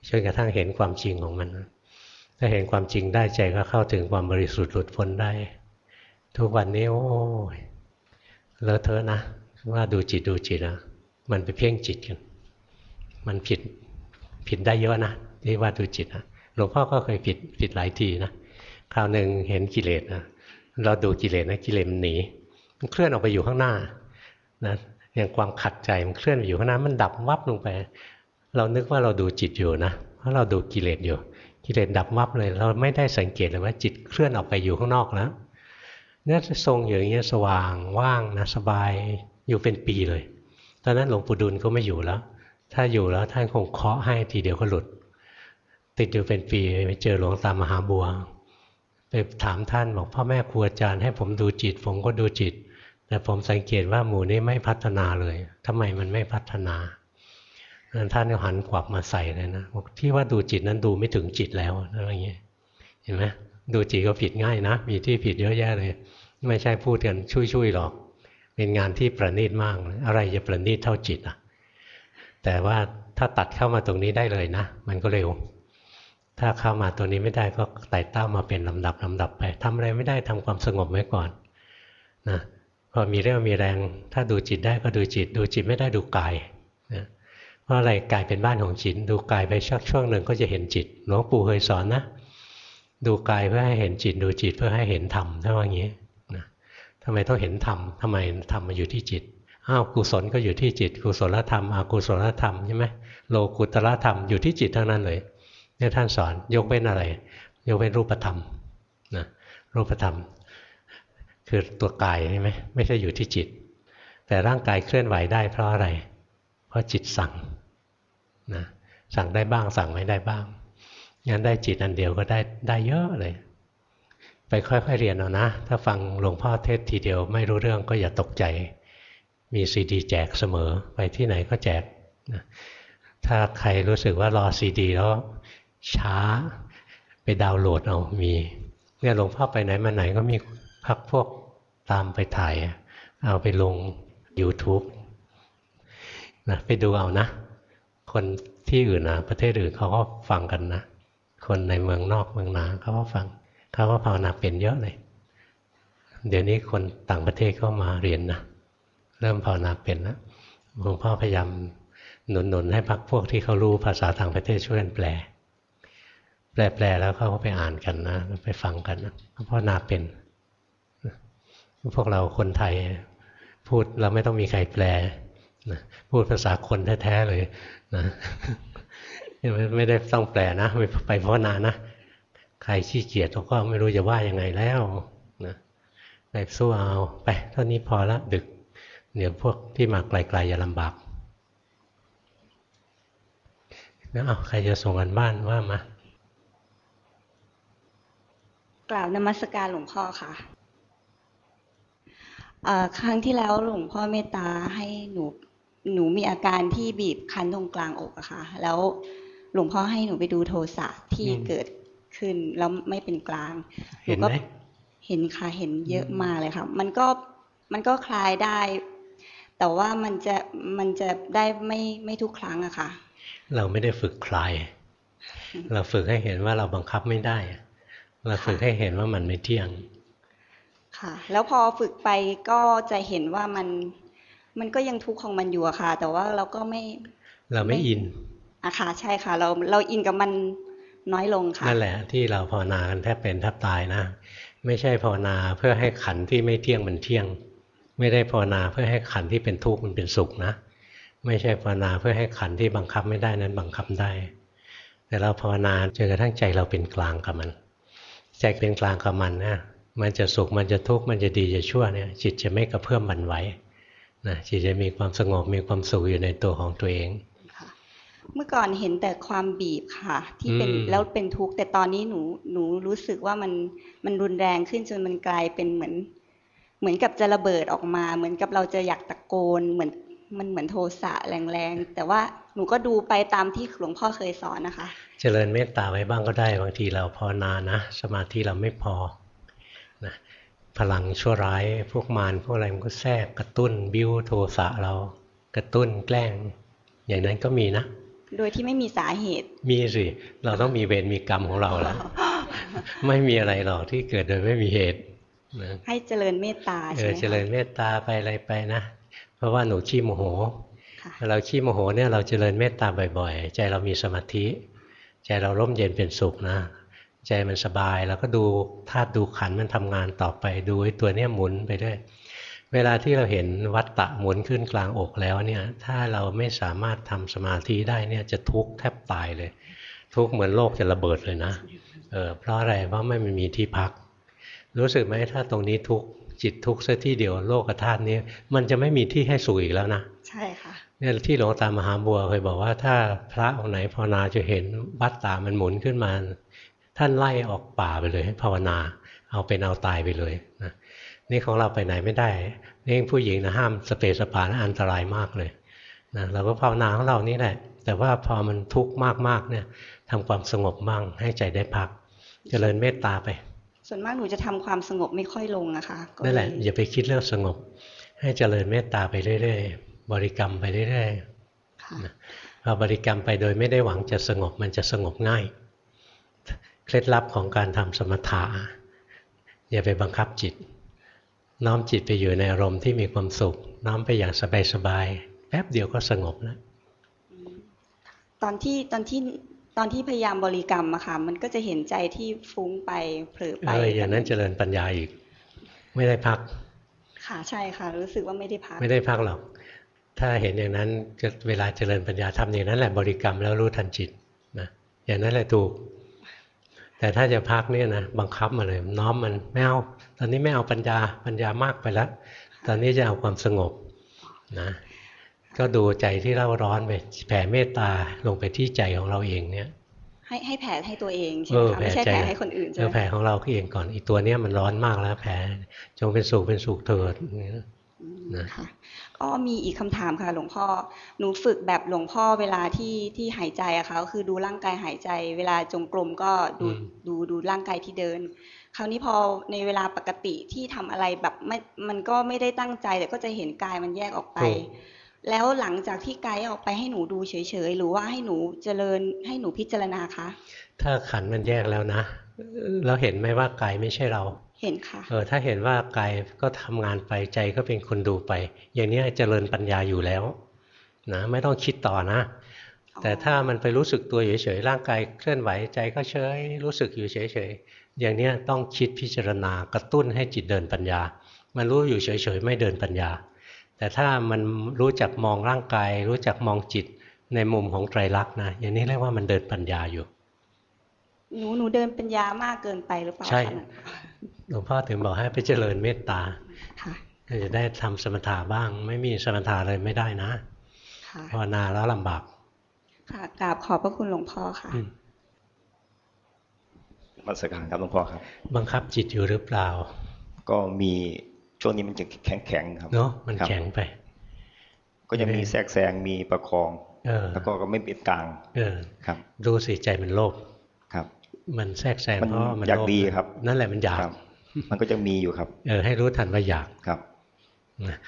Speaker 1: จนกระทั่งเห็นความจริงของมัน ถ้าเห็นความจริงได้ใจก็เข้าถึงความบริสุทธิ์หลุดพ้นได้ ทุกวันนี้โอ้ยเลอะเทอะนะ ว่าดูจิตดูจิตนะมันไปเพ่งจิตกัน มันผิดผิดได้เยอะนะที่ว่าดูจิตนะหลวงพ่อก็เคยผิดผิดหลายทีนะคราวหนึ่งเห็นกิเลสนะเราดูกิเลสนะกิเลสมันหนีมันเคลื่อนออกไปอยู่ข้างหน้านะอย่างความขัดใจมันเคลื่อนไปอยู่ข้างหน้ามันดับวับลงไป เรานึกว่าเราดูจิตอยู่นะเพราะเราดูกิเลสอยู่ กิเลสดับวับเลย เราไม่ได้สังเกตเลยว่าจิตเคลื่อนออกไปอยู่ข้างนอกแล้ว เนี่ยทรงอย่างเงี้ยสว่างว่างนะสบายอยู่เป็นปีเลย ตอนนั้นหลวงปู่ดุลก็ไม่อยู่แล้ว ถ้าอยู่แล้วท่านคงเคาะให้ทีเดียวก็หลุด ติดอยู่เป็นปีไปเจอหลวงตามหาบัวไปถามท่านบอกพ่อแม่ครูอาจารย์ให้ผมดูจิต ผมก็ดูจิต แต่ผมสังเกตว่าหมู่นี้ไม่พัฒนาเลยทำไมมันไม่พัฒนาท่านก็หันขวับมาใส่เลยนะบอกที่ว่าดูจิตนั้นดูไม่ถึงจิตแล้วอะไรเงี้ยเห็นไหม ดูจิตก็ผิดง่ายนะ มีที่ผิดเยอะแยะเลย ไม่ใช่พูดกันช่วยๆหรอก เป็นงานที่ประณีตมาก อะไรจะประณีตเท่าจิตอะ แต่ว่าถ้าตัดเข้ามาตรงนี้ได้เลยนะ มันก็เร็ว ถ้าเข้ามาตัวนี้ไม่ได้ก็ไต่เต้ามาเป็นลำดับลำดับไปทำอะไรไม่ได้ทำความสงบไว้ก่อนนะพอมีเรื่องมีแรง ถ้าดูจิตได้ก็ดูจิต ดูจิตไม่ได้ดูกายนะเพราะอะไรกายเป็นบ้านของจิต ดูกายไปชักช่วงหนึ่งก็จะเห็นจิตหลวงปู่เคยสอนนะ ดูกายเพื่อให้เห็นจิตดูจิตเพื่อให้เห็นธรรมถ้าว่างี้นะทำไมต้องเห็นธรรมทำไมธรรมมาอยู่ที่จิตอ้าวกุศลก็อยู่ที่จิต กุศลธรรมอกุศลธรรมใช่ไหมโลกุตละธรรมอยู่ที่จิตทั้งนั้นเลยนี่ยท่านสอนยกเว้นอะไร ยกเว้นรูปธรรมนะรูปธรรม คือตัวกายใช่ไหมไม่ใช่อยู่ที่จิต แต่ร่างกายเคลื่อนไหวได้เพราะอะไร เพราะจิตสั่งนะสั่งได้บ้างสั่งไม่ได้บ้าง งั้นได้จิตอันเดียวก็ได้ได้เยอะเลย ไปค่อยๆเรียนเอานะ ถ้าฟังหลวงพ่อเทศทีเดียวไม่รู้เรื่องก็อย่าตกใจ มีซีดีแจกเสมอไปที่ไหนก็แจกนะถ้าใครรู้สึกว่ารอซีดีแล้วช้าไปดาวน์โหลดเอามีเนี่ยหลวงพ่อไปไหนมาไหนก็มีพักพวกตามไปถ่าย เอาไปลง YouTube นะไปดูเอานะ คนที่อื่นนะประเทศอื่นเขาก็ฟังกันนะ คนในเมืองนอกเมืองหนาเขาก็ฟังเขาก็ภาวนาเป็นเยอะเลย เดี๋ยวนี้คนต่างประเทศก็มาเรียนนะเริ่มภาวนาเป็นนะหลวงพ่อพยายามหนุนๆให้พักพวกที่เขารู้ภาษาต่างประเทศช่วยกันแปล แปลแปลแล้วเขาก็ไปอ่านกันนะไปฟังกันนะเพราะนาเป็น พวกเราคนไทยพูดเราไม่ต้องมีใครแปลนะพูดภาษาคนแท้ๆเลยนะ ไม่ได้ต้องแปลนะไปภาวนานะใครขี้เกียจเขาก็ไม่รู้จะว่ายังไงแล้วนะไปสู้เอาไปเท่านี้พอละดึก เดี๋ยวพวกที่มาไกลๆอย่าลำบากนะเอาใครจะส่งกันบ้านว่ามา
Speaker 2: กล่าวนมัสการหลวงพ่อค่ะครั้งที่แล้วหลวงพ่อเมตตาให้หนูหนูมีอาการที่บีบคั้นตรงกลางอกอะค่ะ แล้ว หลวงพ่อให้หนูไปดูโทสะที่เกิดขึ้นแล้วไม่เป็นกลาง
Speaker 1: เห็นไหม
Speaker 2: เห็นค่ะเห็นเยอะมากเลยค่ะ มันก็มันก็คลายได้ แต่ว่ามันจะมันจะได้ไม่ไม่ทุกครั้งอะค่ะ
Speaker 1: เราไม่ได้ฝึกคลาย เราฝึกให้เห็นว่าเราบังคับไม่ได้ เราฝึกให้เห็นว่ามันไม่เที่ยง
Speaker 2: ค่ะ แล้วพอฝึกไปก็จะเห็นว่ามันมันก็ยังทุกข์ของมันอยู่อะค่ะ แต่ว่าเราก็ไม่
Speaker 1: เราไม่อิน
Speaker 2: อะค่ะใช่ค่ะ เราเราอินกับมันน้อยลงค่ะ
Speaker 1: นั่นแหละที่เราภาวนากันแทบเป็นแทบตายนะ ไม่ใช่ภาวนาเพื่อให้ขันที่ไม่เที่ยงมันเที่ยง ไม่ได้ภาวนาเพื่อให้ขันที่เป็นทุกข์มันเป็นสุขนะ ไม่ใช่ภาวนาเพื่อให้ขันที่บังคับไม่ได้นั้นบังคับได้ แต่เราภาวนาจนกระทั่งใจเราเป็นกลางกับมันใจเป็นกลางกับมันนะมันจะสุขมันจะทุกข์มันจะดีจะชั่วเนี่ย จิตจะไม่กระเพื่อมบันไหวนะจิตจะมีความสงบมีความสุขอยู่ในตัวของตัวเอง
Speaker 2: เมื่อก่อนเห็นแต่ความบีบค่ะ ที่เป็นแล้วเป็นทุกข์แต่ตอนนี้หนูหนูรู้สึกว่ามันมันรุนแรงขึ้นจนมันกลายเป็นเหมือน เหมือนกับจะระเบิดออกมา เหมือนกับเราจะอยากตะโกนเหมือนมันเหมือนโทสะแรงๆแต่ว่าหนูก็ดูไปตามที่หลวงพ่อเคยสอนนะคะ
Speaker 1: เจริญเมตตาไว้บ้างก็ได้บางทีเราพอนานะ สมาธิเราไม่พอนะพลังชั่วร้ายพวกมารพวกอะไรมันก็แทรกกระตุ้นบิ้วโทสะเรา กระตุ้นแกล้ง อย่างนั้นก็มีนะ
Speaker 2: โดยที่ไม่มีสาเหตุ
Speaker 1: มีสิเราต้องมีเวรมีกรรมของเราแล้วไม่มีอะไรหรอกที่เกิดโดยไม่มีเหตุ
Speaker 2: ให้เจริญเมตตาใช่ไหม
Speaker 1: เจริญเมตตาไปอะไรไปนะ เพราะว่าหนูขี้โมโหเราขี้โมโหเนี่ยเราเจริญเมตตาบ่อยๆ ใจเรามีสมาธิ ใจเราร่มเย็นเป็นสุขนะ ใจมันสบายแล้วก็ดูธาตุดูขันมันทำงานต่อไปดูไอ้ตัวเนี้ยหมุนไปด้วย เวลาที่เราเห็นวัตตะหมุนขึ้นกลางอกแล้วเนี่ยถ้าเราไม่สามารถทำสมาธิได้เนี่ยจะทุกข์แทบตายเลย ทุกข์เหมือนโลกจะระเบิดเลยนะเออเพราะอะไรเพราะไม่มีที่พัก รู้สึกไหมถ้าตรงนี้ทุกข์จิตทุกข์ซะที่เดียวโลกธาตุนี้ มันจะไม่มีที่ให้สู่อีกแล้วนะ
Speaker 2: ใช่ค่ะ
Speaker 1: เนี่ยที่หลวงตามหาบัวเคยบอกว่า ถ้าพระองค์ไหนภาวนาจะเห็นวัตตามันหมุนขึ้นมา ท่านไล่ออกป่าไปเลยให้ภาวนาเอาเป็นเอาตายไปเลยนะ นี่ของเราไปไหนไม่ได้ นี่ผู้หญิงนะห้ามสเปสปานะอันตรายมากเลยนะเราก็ภาวนาของเรานี่แหละ แต่ว่าพอมันทุกข์มากๆเนี่ยทำความสงบบ้างให้ใจได้พักจเจริญเมตตาไป
Speaker 2: ส่วนมากหนูจะทำความสงบไม่ค่อยลงนะคะ
Speaker 1: นั่นแหละอย่าไปคิดเรื่องสงบ ให้เจริญเมตตาไปเรื่อยๆ บริกรรมไปเรื่อยๆพอบริกรรมไปโดยไม่ได้หวังจะสงบมันจะสงบง่าย เคล็ดลับของการทำสมถะอย่าไปบังคับจิต น้อมจิตไปอยู่ในอารมณ์ที่มีความสุข น้อมไปอย่างสบายๆแป๊บเดียวก็สงบแล้ว
Speaker 2: ตอนที่ตอนที่ตอนที่พยายามบริกรรมอะค่ะ มันก็จะเห็นใจที่ฟุ้งไปเผลอไปเอ
Speaker 1: ออย่างนั้นเจริญปัญญาอีก ไม่ได้พัก
Speaker 2: ค่ะใช่ค่ะ รู้สึกว่าไม่ได้พัก
Speaker 1: ไม่ได้พักหรอก ถ้าเห็นอย่างนั้นเวลาเจริญปัญญาทำอย่างนั้นแหละบริกรรมแล้วรู้ทันจิตนะอย่างนั้นแหละถูก แต่ถ้าจะพักเนี่ยนะบังคับมาเลย น้อมมันไม่เอาต อนนี้ไม่เอาปัญญาปัญญามากไปแล้ว ตอนนี้จะเอาความสงบนะ ก็ดูใจที่เร่าร้อนไปแผ่เมตตาลงไปที่ใจของเราเองเนี่ย
Speaker 2: ให้ให้แผ่ให้ตัวเองใช่ไหมคะไม่ใช่แผ่ให้คนอื่นใช่ไหม
Speaker 1: แผ่ของเราเองก่อนอีตัวเนี้ยมันร้อนมากแล้ว แผ่จงเป็นสุขเป็นสุขเถิดนะ
Speaker 2: ค่ะก็มีอีกคำถามค่ะ หลวงพ่อหนูฝึกแบบหลวงพ่อเวลาที่ที่หายใจอะค่ะก็คือดูร่างกายหายใจ เวลาจงกรมก็ดูดูดูร่างกายที่เดิน คราวนี้พอในเวลาปกติที่ทำอะไรแบบไม่มันก็ไม่ได้ตั้งใจแต่ก็จะเห็นกายมันแยกออกไป
Speaker 1: ถูก
Speaker 2: แล้วหลังจากที่กายออกไปให้หนูดูเฉยๆหรือว่าให้หนูเจริญให้หนูพิจารณาคะ
Speaker 1: ถ้าขันธ์มันแยกแล้วนะเราเห็นไหมว่ากายไม่ใช่เรา
Speaker 2: เห็นค่ะ
Speaker 1: เออถ้าเห็นว่ากายก็ทำงานไปใจก็เป็นคนดูไป อย่างนี้เจริญปัญญาอยู่แล้วนะไม่ต้องคิดต่อนะ
Speaker 2: อ๋อ
Speaker 1: แต่ถ้ามันไปรู้สึกตัวเฉยๆร่างกายเคลื่อนไหวใจก็เฉยรู้สึกอยู่เฉยๆ อย่างเนี้ยต้องคิดพิจารณากระตุ้นให้จิตเดินปัญญา มันรู้อยู่เฉยๆไม่เดินปัญญา แต่ถ้ามันรู้จักมองร่างกาย รู้จักมองจิตในมุมของไตรลักษณ์นะอย่างนี้เรียกว่ามันเดินปัญญาอยู่
Speaker 2: หนูหนูเดินปัญญามากเกินไปหรือเปล่า
Speaker 1: ใช่
Speaker 2: คะ
Speaker 1: หลวงพ่อถึงบอกให้ไปเจริญเมตตา
Speaker 2: ค่ะ
Speaker 1: จะได้ทำสมถะบ้าง ไม่มีสมถะเลยไม่ได้นะ
Speaker 2: ค่ะ
Speaker 1: ภาวนาแล้วลำบาก
Speaker 2: ค่ะกราบขอบพระคุณหลวงพ่อค่ะ
Speaker 1: อื ม
Speaker 3: มาสการครับหลวงพ่อครับ
Speaker 1: บังคับจิตอยู่หรือเปล่า
Speaker 3: ก็มีช่วงนี้มันจะแข็งแข็งๆครับ
Speaker 1: เนาะมัน
Speaker 3: ครับ
Speaker 1: แข็งไป
Speaker 3: ก็จะมีแทรกแซงมีประคอง
Speaker 1: เออ
Speaker 3: แล้วก็ก็ไม่เป็นกลาง
Speaker 1: เออ
Speaker 3: ครับ
Speaker 1: ดูสิใจมันโลภ
Speaker 3: ครับ
Speaker 1: มันแทรกแซง
Speaker 3: มัน
Speaker 1: เพราะว่ามัน
Speaker 3: อยาก
Speaker 1: โลภ
Speaker 3: ดีครับ
Speaker 1: นั่นแหละมันอยาก
Speaker 3: ครับมันก็จะมีอยู่ครับ
Speaker 1: เออ ให้รู้ทันว่าอยาก
Speaker 3: ครับ
Speaker 1: นะ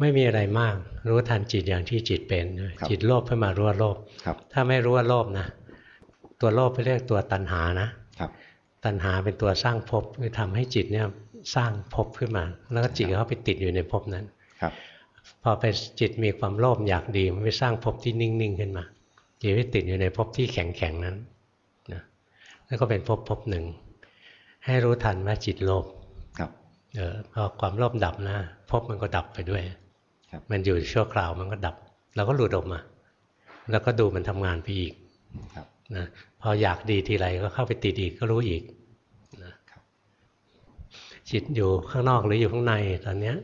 Speaker 1: ไม่มีอะไรมาก รู้ทันจิตอย่างที่จิตเป็น
Speaker 3: ครับ
Speaker 1: จิตโลภขึ้นมารู้ว่าโลภ
Speaker 3: ครับ
Speaker 1: ถ้าไม่รู้ว่าโลภนะ ตัวโลภไปเรียกตัวตัณหานะ
Speaker 3: ครับ
Speaker 1: ตัณหาเป็นตัวสร้างภพคือทำให้จิตเนี่ยสร้างภพขึ้นมา แล้วก็จิตก็เข้าไปติดอยู่ในภพนั้น
Speaker 3: ครับ
Speaker 1: พอไปจิตมีความโลภอยากดีมันไปสร้างภพที่นิ่งๆขึ้นมาจิตไปติดอยู่ในภพที่แข็งๆนั้นนะแล้วก็เป็นภพภพหนึ่ง ให้รู้ทันว่าจิตโลภ
Speaker 3: ครับ
Speaker 1: เออพอความโลภดับนะภพมันก็ดับไปด้วย
Speaker 3: ครับ
Speaker 1: มันอยู่ชั่วคราวมันก็ดับ เราก็หลุดออกมา แล้วก็ดูมันทำงานไปอีก
Speaker 3: ครับ
Speaker 1: นะ พออยากดีทีไรก็เข้าไปติดอีกก็รู้อีกนะครับจิตอยู่ข้างนอกหรืออยู่ข้างในตอนเนี้ย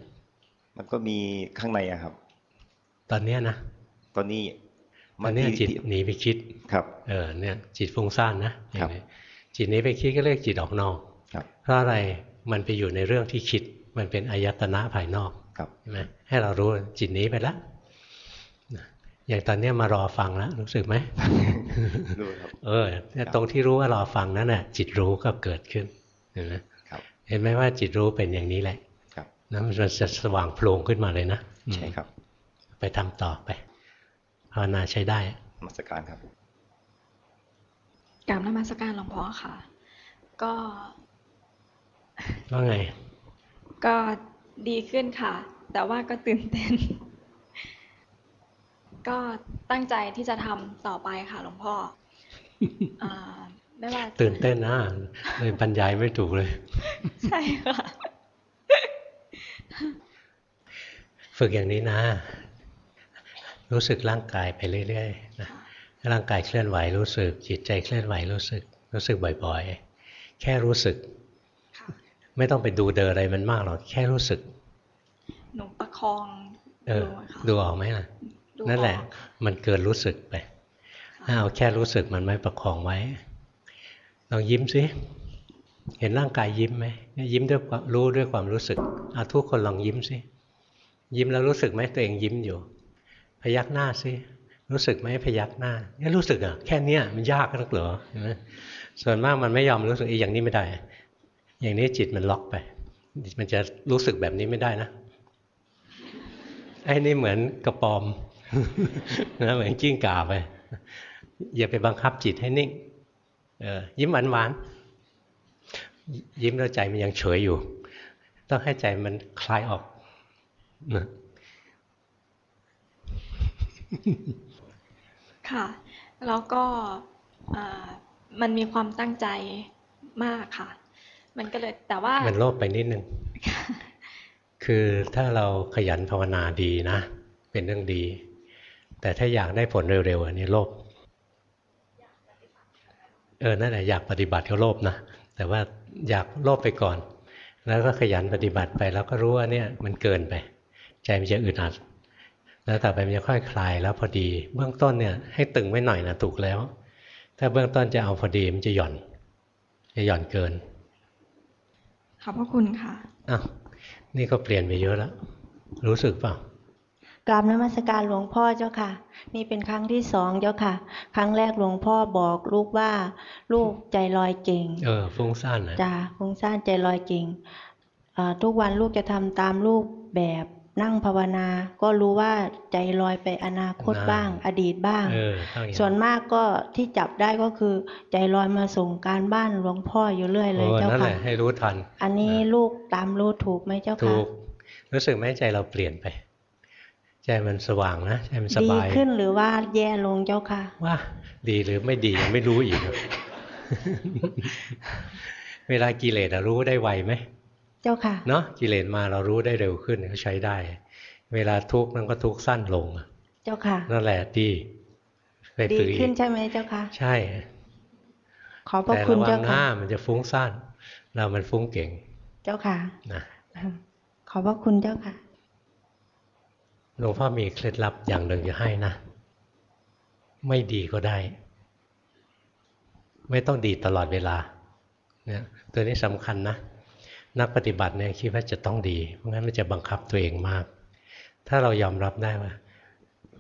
Speaker 3: มันก็มีข้างในอะครับ
Speaker 1: ตอนเนี้ยนะ
Speaker 3: ตอนนี้
Speaker 1: ตอนเนี้ย
Speaker 3: ที่
Speaker 1: จิต
Speaker 3: ที่
Speaker 1: หนีไปคิด
Speaker 3: ครับ
Speaker 1: เออเนี่ย จิตฟุ้งซ่านนะอย่า
Speaker 3: ครั
Speaker 1: ง
Speaker 3: บ
Speaker 1: นี้จิตหนี้ไปคิดก็เรียกจิตออกนอก
Speaker 3: ครับ
Speaker 1: เพราะอะไรมันไปอยู่ในเรื่องที่คิด มันเป็นอายตนะภายนอก
Speaker 3: ครับ
Speaker 1: ใช่ไหมให้เรารู้จิตหนี้ไปแล้วนะ อย่างตอนเนี้ยมารอฟังแล้วรู้สึกไหม
Speaker 3: ดูครับ
Speaker 1: เออเนี่ยตรงที่รู้ว่ารอฟังนั่นน่ะ จิตรู้ก็เกิดขึ้นเห็นไหม
Speaker 3: ครับ
Speaker 1: เห็นไหมว่าจิตรู้เป็นอย่างนี้แหละ
Speaker 3: ครับ
Speaker 1: นะมันจะสว่างโพลงขึ้นมาเลยนะ
Speaker 3: ใช่ครับ
Speaker 1: ไปทำต่อไปภาวนาใช้ได้
Speaker 3: มาสการครับ
Speaker 4: กราบนมัสการหลวงพ่อค่ะ ก็
Speaker 1: ว่าไง
Speaker 4: ก็ดีขึ้นค่ะ แต่ว่าก็ตื่นเต้น ก็ตั้งใจที่จะทำต่อไปค่ะหลวงพ่ออ่าไม่ว่าจะ
Speaker 1: ตื่นเต้นนะเลยบรรยายไม่ถูกเลย
Speaker 4: ใช่ค่ะ
Speaker 1: ฝึกอย่างนี้นะ รู้สึกร่างกายไปเรื่อยๆนะร่างกายเคลื่อนไหวรู้สึก จิตใจเคลื่อนไหวรู้สึก รู้สึกบ่อยๆ แค่รู้สึก
Speaker 4: ค่ะ
Speaker 1: ไม่ต้องไปดูเดออะไรมันมากหรอกแค่รู้สึก
Speaker 4: หนูประคอง
Speaker 1: เออ
Speaker 4: ดูค่ะ
Speaker 1: ดูออกไหมล่ะ
Speaker 4: ดู
Speaker 1: นั่นแหละ
Speaker 4: ออก
Speaker 1: มันเกินรู้สึกไปถ้าเอาแค่รู้สึกมันไม่ประคองไว้ ลองยิ้มสิเห็นร่างกายยิ้มไหมเนี่ยยิ้มด้วยความรู้ด้วยความรู้สึกเอาทุกคนลองยิ้มสิยิ้มแล้วรู้สึกไหมตัวเองยิ้มอยู่ พยักหน้าสิรู้สึกไหมพยักหน้าเนี่ยรู้สึกอะแค่เนี้ยมันยากนักเหรอเห็นไหมส่วนมากมันไม่ยอมรู้สึกอีกอย่างนี้ไม่ได้ อย่างนี้จิตมันล็อกไป มันจะรู้สึกแบบนี้ไม่ได้นะไอ้นี่เหมือนกระปอม นะเหมือนกิ้งก่าไปอย่าไปบังคับจิตให้นิ่งเออยิ้มหวานหวานๆยิ้มแล้วใจมันยังเฉยอยู่ ต้องให้ใจมันคลายออกนะ
Speaker 4: ค่ะ แล้วก็อ่ามันมีความตั้งใจมากค่ะ มันก็เลยแต่ว่า
Speaker 1: มันโลภไปนิดนึง คือถ้าเราขยันภาวนาดีนะ เป็นเรื่องดี แต่ถ้าอยากได้ผลเร็วๆอันนี้โลภเออนั่นแหละอยากปฏิบัติก็โลภนะแต่ว่าอยากโลภไปก่อน แล้วก็ขยันปฏิบัติไปแล้วก็รู้ว่าเนี่ยมันเกินไป ใจมันจะอึดอัดแล้วต่อไปมันจะค่อยคลายแล้วพอดี เบื้องต้นเนี่ยให้ตึงไว้หน่อยนะถูกแล้ว ถ้าเบื้องต้นจะเอาพอดีมันจะหย่อน จะหย่อนเกิน
Speaker 4: ขอบพระคุณค่ะ
Speaker 1: อ้าวนี่ก็เปลี่ยนไปเยอะแล้วรู้สึกเปล่า
Speaker 5: กราบนมัสการหลวงพ่อเจ้าค่ะ นี่เป็นครั้งที่สองเจ้าค่ะ ครั้งแรกหลวงพ่อบอกลูกว่าลูกใจลอยเก่ง
Speaker 1: เออฟุ้งซ่านนะ
Speaker 5: จ้าฟุ้งซ่านใจลอยเก่งอ่าทุกวันลูกจะทำตามลูกแบบนั่งภาวนา ก็รู้ว่าใจลอยไปอนาคตบ้าง อดีตบ้าง
Speaker 1: เออต้องอย่าง
Speaker 5: ส่วนมากก็ที่จับได้ก็คือ ใจลอยมาส่งการบ้านหลวงพ่ออยู่เรื่อยเลย
Speaker 1: โอ้
Speaker 5: เจ้า
Speaker 1: นั่นแห
Speaker 5: ค่ะ
Speaker 1: ละให้รู้ทัน
Speaker 5: อันนี้ลูกตามรู้ถูกไหมเจ้า
Speaker 1: ถู
Speaker 5: ค่ะ
Speaker 1: กรู้สึกไหมใจเราเปลี่ยนไป ใจมันสว่างนะใจมันส
Speaker 5: ดี
Speaker 1: บาย
Speaker 5: ขึ้นหรือว่าแย่ลงเจ้าค่ะ
Speaker 1: ว่า ดีหรือไม่ดียังไม่รู้อีก เวลากิเลสอะรู้ได้ไวไหม
Speaker 5: เจ้าค่ะ
Speaker 1: เนาะกิเลสมาเรารู้ได้เร็วขึ้นก็ใช้ได้ เวลาทุกข์มันก็ทุกข์สั้นลง
Speaker 5: เจ้าค่ะ
Speaker 1: นั่นแหละดีไป
Speaker 5: ดี
Speaker 1: ฝึกอี
Speaker 5: ขึ้น
Speaker 1: ก
Speaker 5: ใช่ไหมเจ้าค่ะ
Speaker 1: ใช่
Speaker 5: ขอบพระ
Speaker 1: แต่
Speaker 5: คุณ
Speaker 1: ระวั
Speaker 5: เจ้าง
Speaker 1: ห
Speaker 5: ค่ะ
Speaker 1: น้ามันจะฟุ้งซ่านเรามันฟุ้งเก่ง
Speaker 5: เจ้าค่ะ
Speaker 1: นะ
Speaker 5: ขอบพระคุณเจ้าค่ะ
Speaker 1: หลวงพ่อมีเคล็ดลับอย่างหนึ่งจะให้นะ ไม่ดีก็ได้ ไม่ต้องดีตลอดเวลาเนี่ยตัวนี้สำคัญนะ นักปฏิบัติเนี่ยคิดว่าจะต้องดี เพราะงั้นมันจะบังคับตัวเองมาก ถ้าเรายอมรับได้ว่า